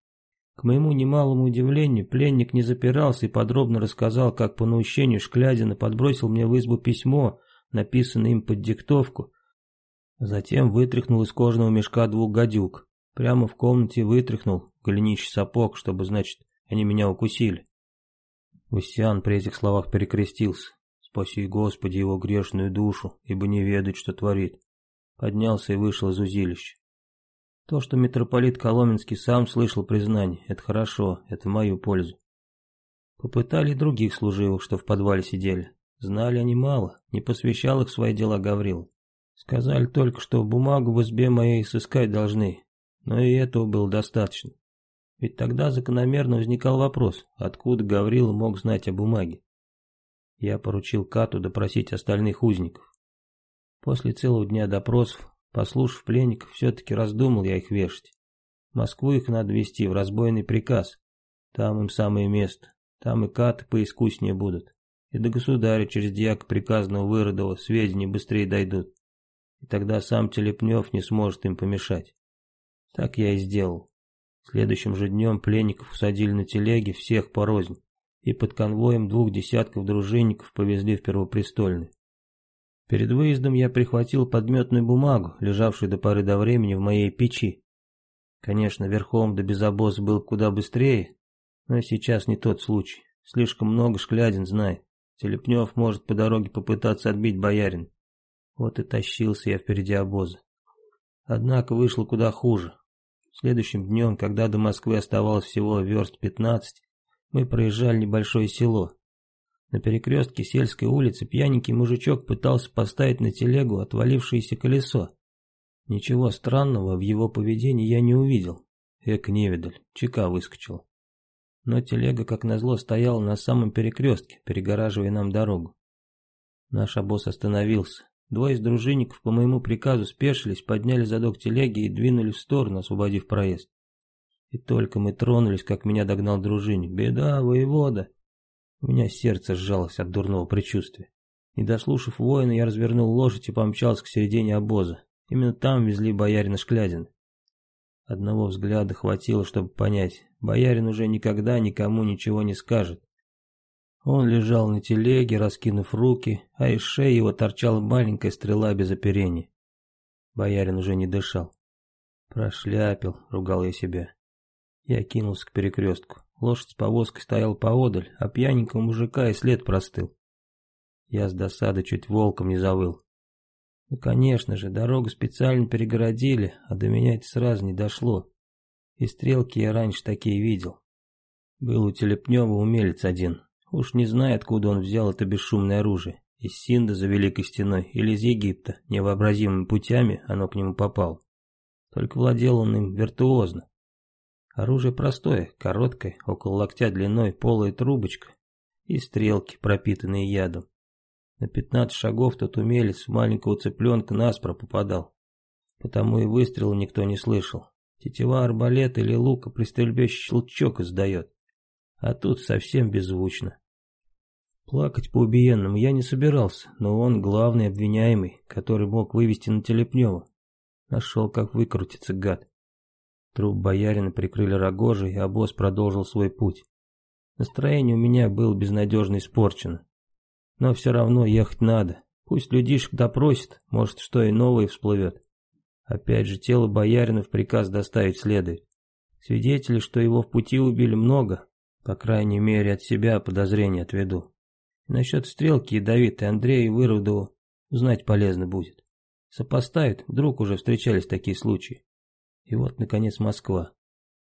К моему немалому удивлению, пленник не запирался и подробно рассказал, как по наущению Шклядина подбросил мне в избу письмо, написанное им под диктовку. Затем вытряхнул из кожаного мешка двух гадюк. Прямо в комнате вытряхнул голенищий сапог, чтобы, значит, они меня укусили. Васян при этих словах перекрестился. Спаси, Господи, его грешную душу, ибо не ведает, что творит. Поднялся и вышел из узилища. То, что митрополит Коломенский сам слышал признание, это хорошо, это в мою пользу. Попытали других служивых, что в подвале сидели. Знали они мало, не посвящал их в свои дела Гаврил. Сказали только, что бумагу в избе моей сыскать должны, но и этого было достаточно. Ведь тогда закономерно возникал вопрос, откуда Гаврила мог знать о бумаге. Я поручил Кату допросить остальных узников. После целого дня допросов Послушав пленников, все-таки раздумал я их вешать. В Москву их надо вести в разбойный приказ. Там им самое место. Там и каты поискуснее будут. И до государя через дьяка приказанного Выродова сведения быстрее дойдут. И тогда сам Телепнев не сможет им помешать. Так я и сделал. Следующим же днем пленников усадили на телеге, всех порознь, и под конвоем двух десятков дружинников повезли в Первопрестольный. Перед выездом я прихватил подметную бумагу, лежавшую до поры до времени в моей печи. Конечно, верхом до без обоза был куда быстрее, но сейчас не тот случай. Слишком много шклядин знает. Телепнев может по дороге попытаться отбить боярин. Вот и тащился я впереди обоза. Однако вышло куда хуже. Следующим днем, когда до Москвы оставалось всего верст пятнадцать, мы проезжали небольшое село. На перекрестке сельской улицы пьяненький мужичок пытался поставить на телегу отвалившееся колесо. Ничего странного в его поведении я не увидел. Эк, невидаль, чека выскочила. Но телега, как назло, стояла на самом перекрестке, перегораживая нам дорогу. Наш обоз остановился. Двое из дружинников по моему приказу спешились, подняли задок телеги и двинули в сторону, освободив проезд. И только мы тронулись, как меня догнал дружинник. «Беда, воевода!» У меня сердце сжалось от дурного предчувствия. Не дослушав воина, я развернул лошадь и помчался к середине обоза. Именно там везли боярина Шклядин. Одного взгляда хватило, чтобы понять, боярин уже никогда никому ничего не скажет. Он лежал на телеге, раскинув руки, а из шеи его торчала маленькая стрела без оперения. Боярин уже не дышал. «Прошляпил», — ругал я себя. Я кинулся к перекрестку. Лошадь с повозкой стоял поодаль, а пьяненького мужика и след простыл. Я с досады чуть волком не завыл. Ну, конечно же, дорогу специально перегородили, а до меня это сразу не дошло. И стрелки я раньше такие видел. Был у Телепнева умелец один. Уж не знаю, откуда он взял это бесшумное оружие. Из Синда за Великой Стеной или из Египта. Невообразимыми путями оно к нему попало. Только владел он им виртуозно. Оружие простое, короткое, около локтя длиной, полая трубочка и стрелки, пропитанные ядом. На пятнадцать шагов тот умелец в маленького цыпленка наспро попадал. Потому и выстрела никто не слышал. Тетива арбалета или лука при стрельбе щелчок издает. А тут совсем беззвучно. Плакать по убиенному я не собирался, но он главный обвиняемый, который мог вывести на Телепнева. Нашел, как выкрутиться, гад. Труп боярина прикрыли рогожей, и обоз продолжил свой путь. Настроение у меня было безнадежно испорчено. Но все равно ехать надо. Пусть людишек допросит, может, что и новое всплывет. Опять же, тело боярина в приказ доставить следует. Свидетели, что его в пути убили, много. По крайней мере, от себя подозрения отведу. И насчет стрелки ядовитой Андрею Выродову узнать полезно будет. Сопоставит, вдруг уже встречались такие случаи. И вот, наконец, Москва.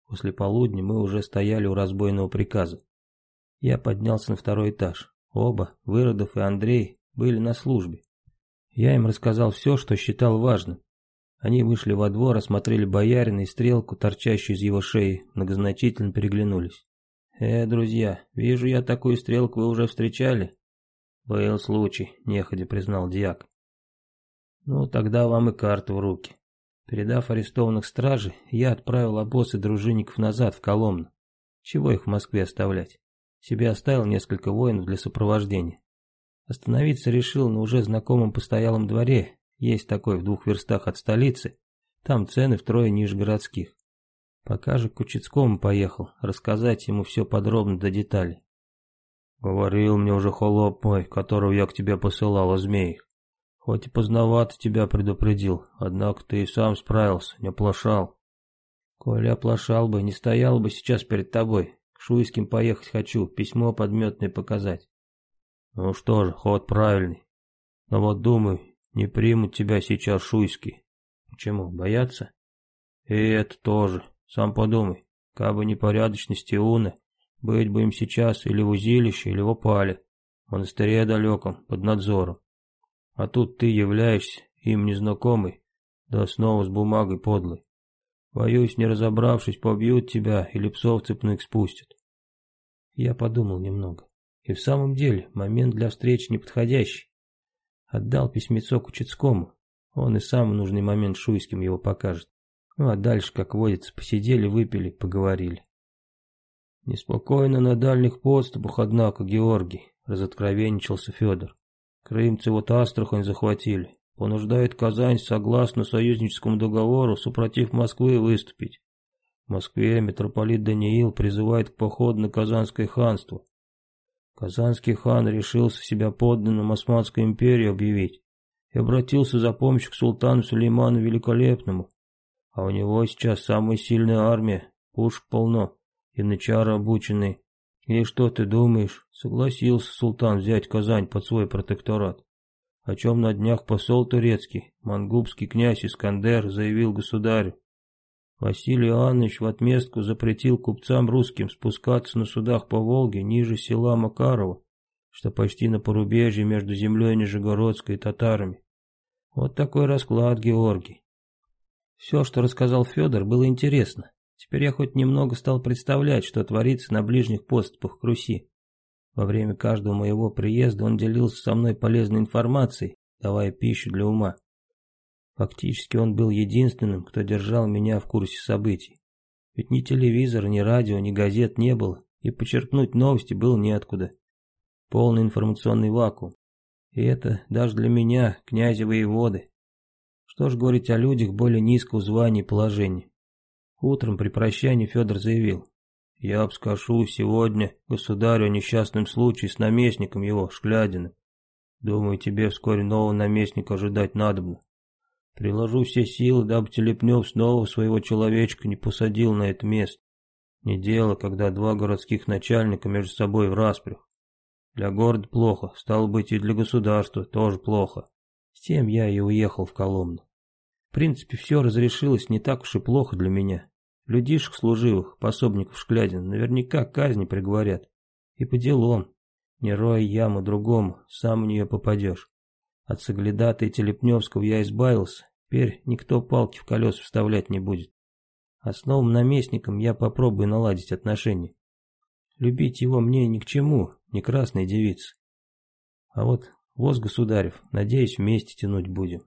После полудня мы уже стояли у разбойного приказа. Я поднялся на второй этаж. Оба, Выродов и Андрей, были на службе. Я им рассказал все, что считал важным. Они вышли во двор, осмотрели боярина и стрелку, торчащую из его шеи, многозначительно переглянулись. «Э, друзья, вижу я такую стрелку вы уже встречали?» «Был случай», — неходя признал дьяк. «Ну, тогда вам и карта в руки. Передав арестованных стражи, я отправил обоз и дружинников назад в Коломну. Чего их в Москве оставлять? Себе оставил несколько воинов для сопровождения. Остановиться решил на уже знакомом постоялом дворе, есть такой в двух верстах от столицы, там цены втрое ниже городских. Пока же к Кучецкому поехал, рассказать ему все подробно до деталей. Говорил мне уже холоп мой, которого я к тебе посылал о змеях. Хоть и поздновато тебя предупредил, однако ты и сам справился, не оплошал. Коля оплошал бы, не стоял бы сейчас перед тобой. К Шуйским поехать хочу, письмо подметное показать. Ну что же, ход правильный. Но вот думаю, не примут тебя сейчас Шуйские. Почему, боятся? И это тоже. Сам подумай, кабы непорядочности Уны, быть бы им сейчас или в узилище, или в опале, в монастыре далеком, под надзором. А тут ты являешься им незнакомый, да снова с бумагой подлой. Боюсь, не разобравшись, побьют тебя или псов цепных спустят. Я подумал немного. И в самом деле, момент для встречи неподходящий. Отдал письмецо Кучецкому. Он и сам в нужный момент Шуйским его покажет. Ну а дальше, как водится, посидели, выпили, поговорили. Неспокойно на дальних подступах, однако, Георгий, разоткровенничался Федор. Крымцы вот Астрахань захватили. Понуждает Казань, согласно союзническому договору, супротив Москвы выступить. В Москве митрополит Даниил призывает к походу на Казанское ханство. Казанский хан решился себя подданным Османской империи объявить и обратился за помощью к султану Сулейману Великолепному. А у него сейчас самая сильная армия, пушек полно, и начары обученный. И что ты думаешь, согласился султан взять Казань под свой протекторат. О чем на днях посол турецкий, мангубский князь Искандер, заявил государю. Василий Иоаннович в отместку запретил купцам русским спускаться на судах по Волге ниже села Макарова, что почти на порубежье между землей Нижегородской и татарами. Вот такой расклад, Георгий. Все, что рассказал Федор, было интересно. Теперь я хоть немного стал представлять, что творится на ближних подступах к Руси. Во время каждого моего приезда он делился со мной полезной информацией, давая пищу для ума. Фактически он был единственным, кто держал меня в курсе событий. Ведь ни телевизора, ни радио, ни газет не было, и почерпнуть новости было неоткуда. Полный информационный вакуум. И это даже для меня, князя воеводы. Что ж говорить о людях более низкого звания и положения. Утром при прощании Федор заявил. «Я обскажу сегодня государю о несчастном случае с наместником его, Шклядиным. Думаю, тебе вскоре нового наместника ожидать надобно. Приложу все силы, дабы Телепнев снова своего человечка не посадил на это место. Не дело, когда два городских начальника между собой в распрях. Для города плохо, стало быть и для государства тоже плохо. С тем я и уехал в Коломну. В принципе, все разрешилось не так уж и плохо для меня. Людишек служивых, пособников Шклядин, наверняка казни приговорят. И по делам. Не рой яму другому, сам в нее попадешь. От Саглядата и Телепневского я избавился, теперь никто палки в колеса вставлять не будет. А с новым наместником я попробую наладить отношения. Любить его мне ни к чему, не красной девицы. А вот воз государев, надеюсь, вместе тянуть будем.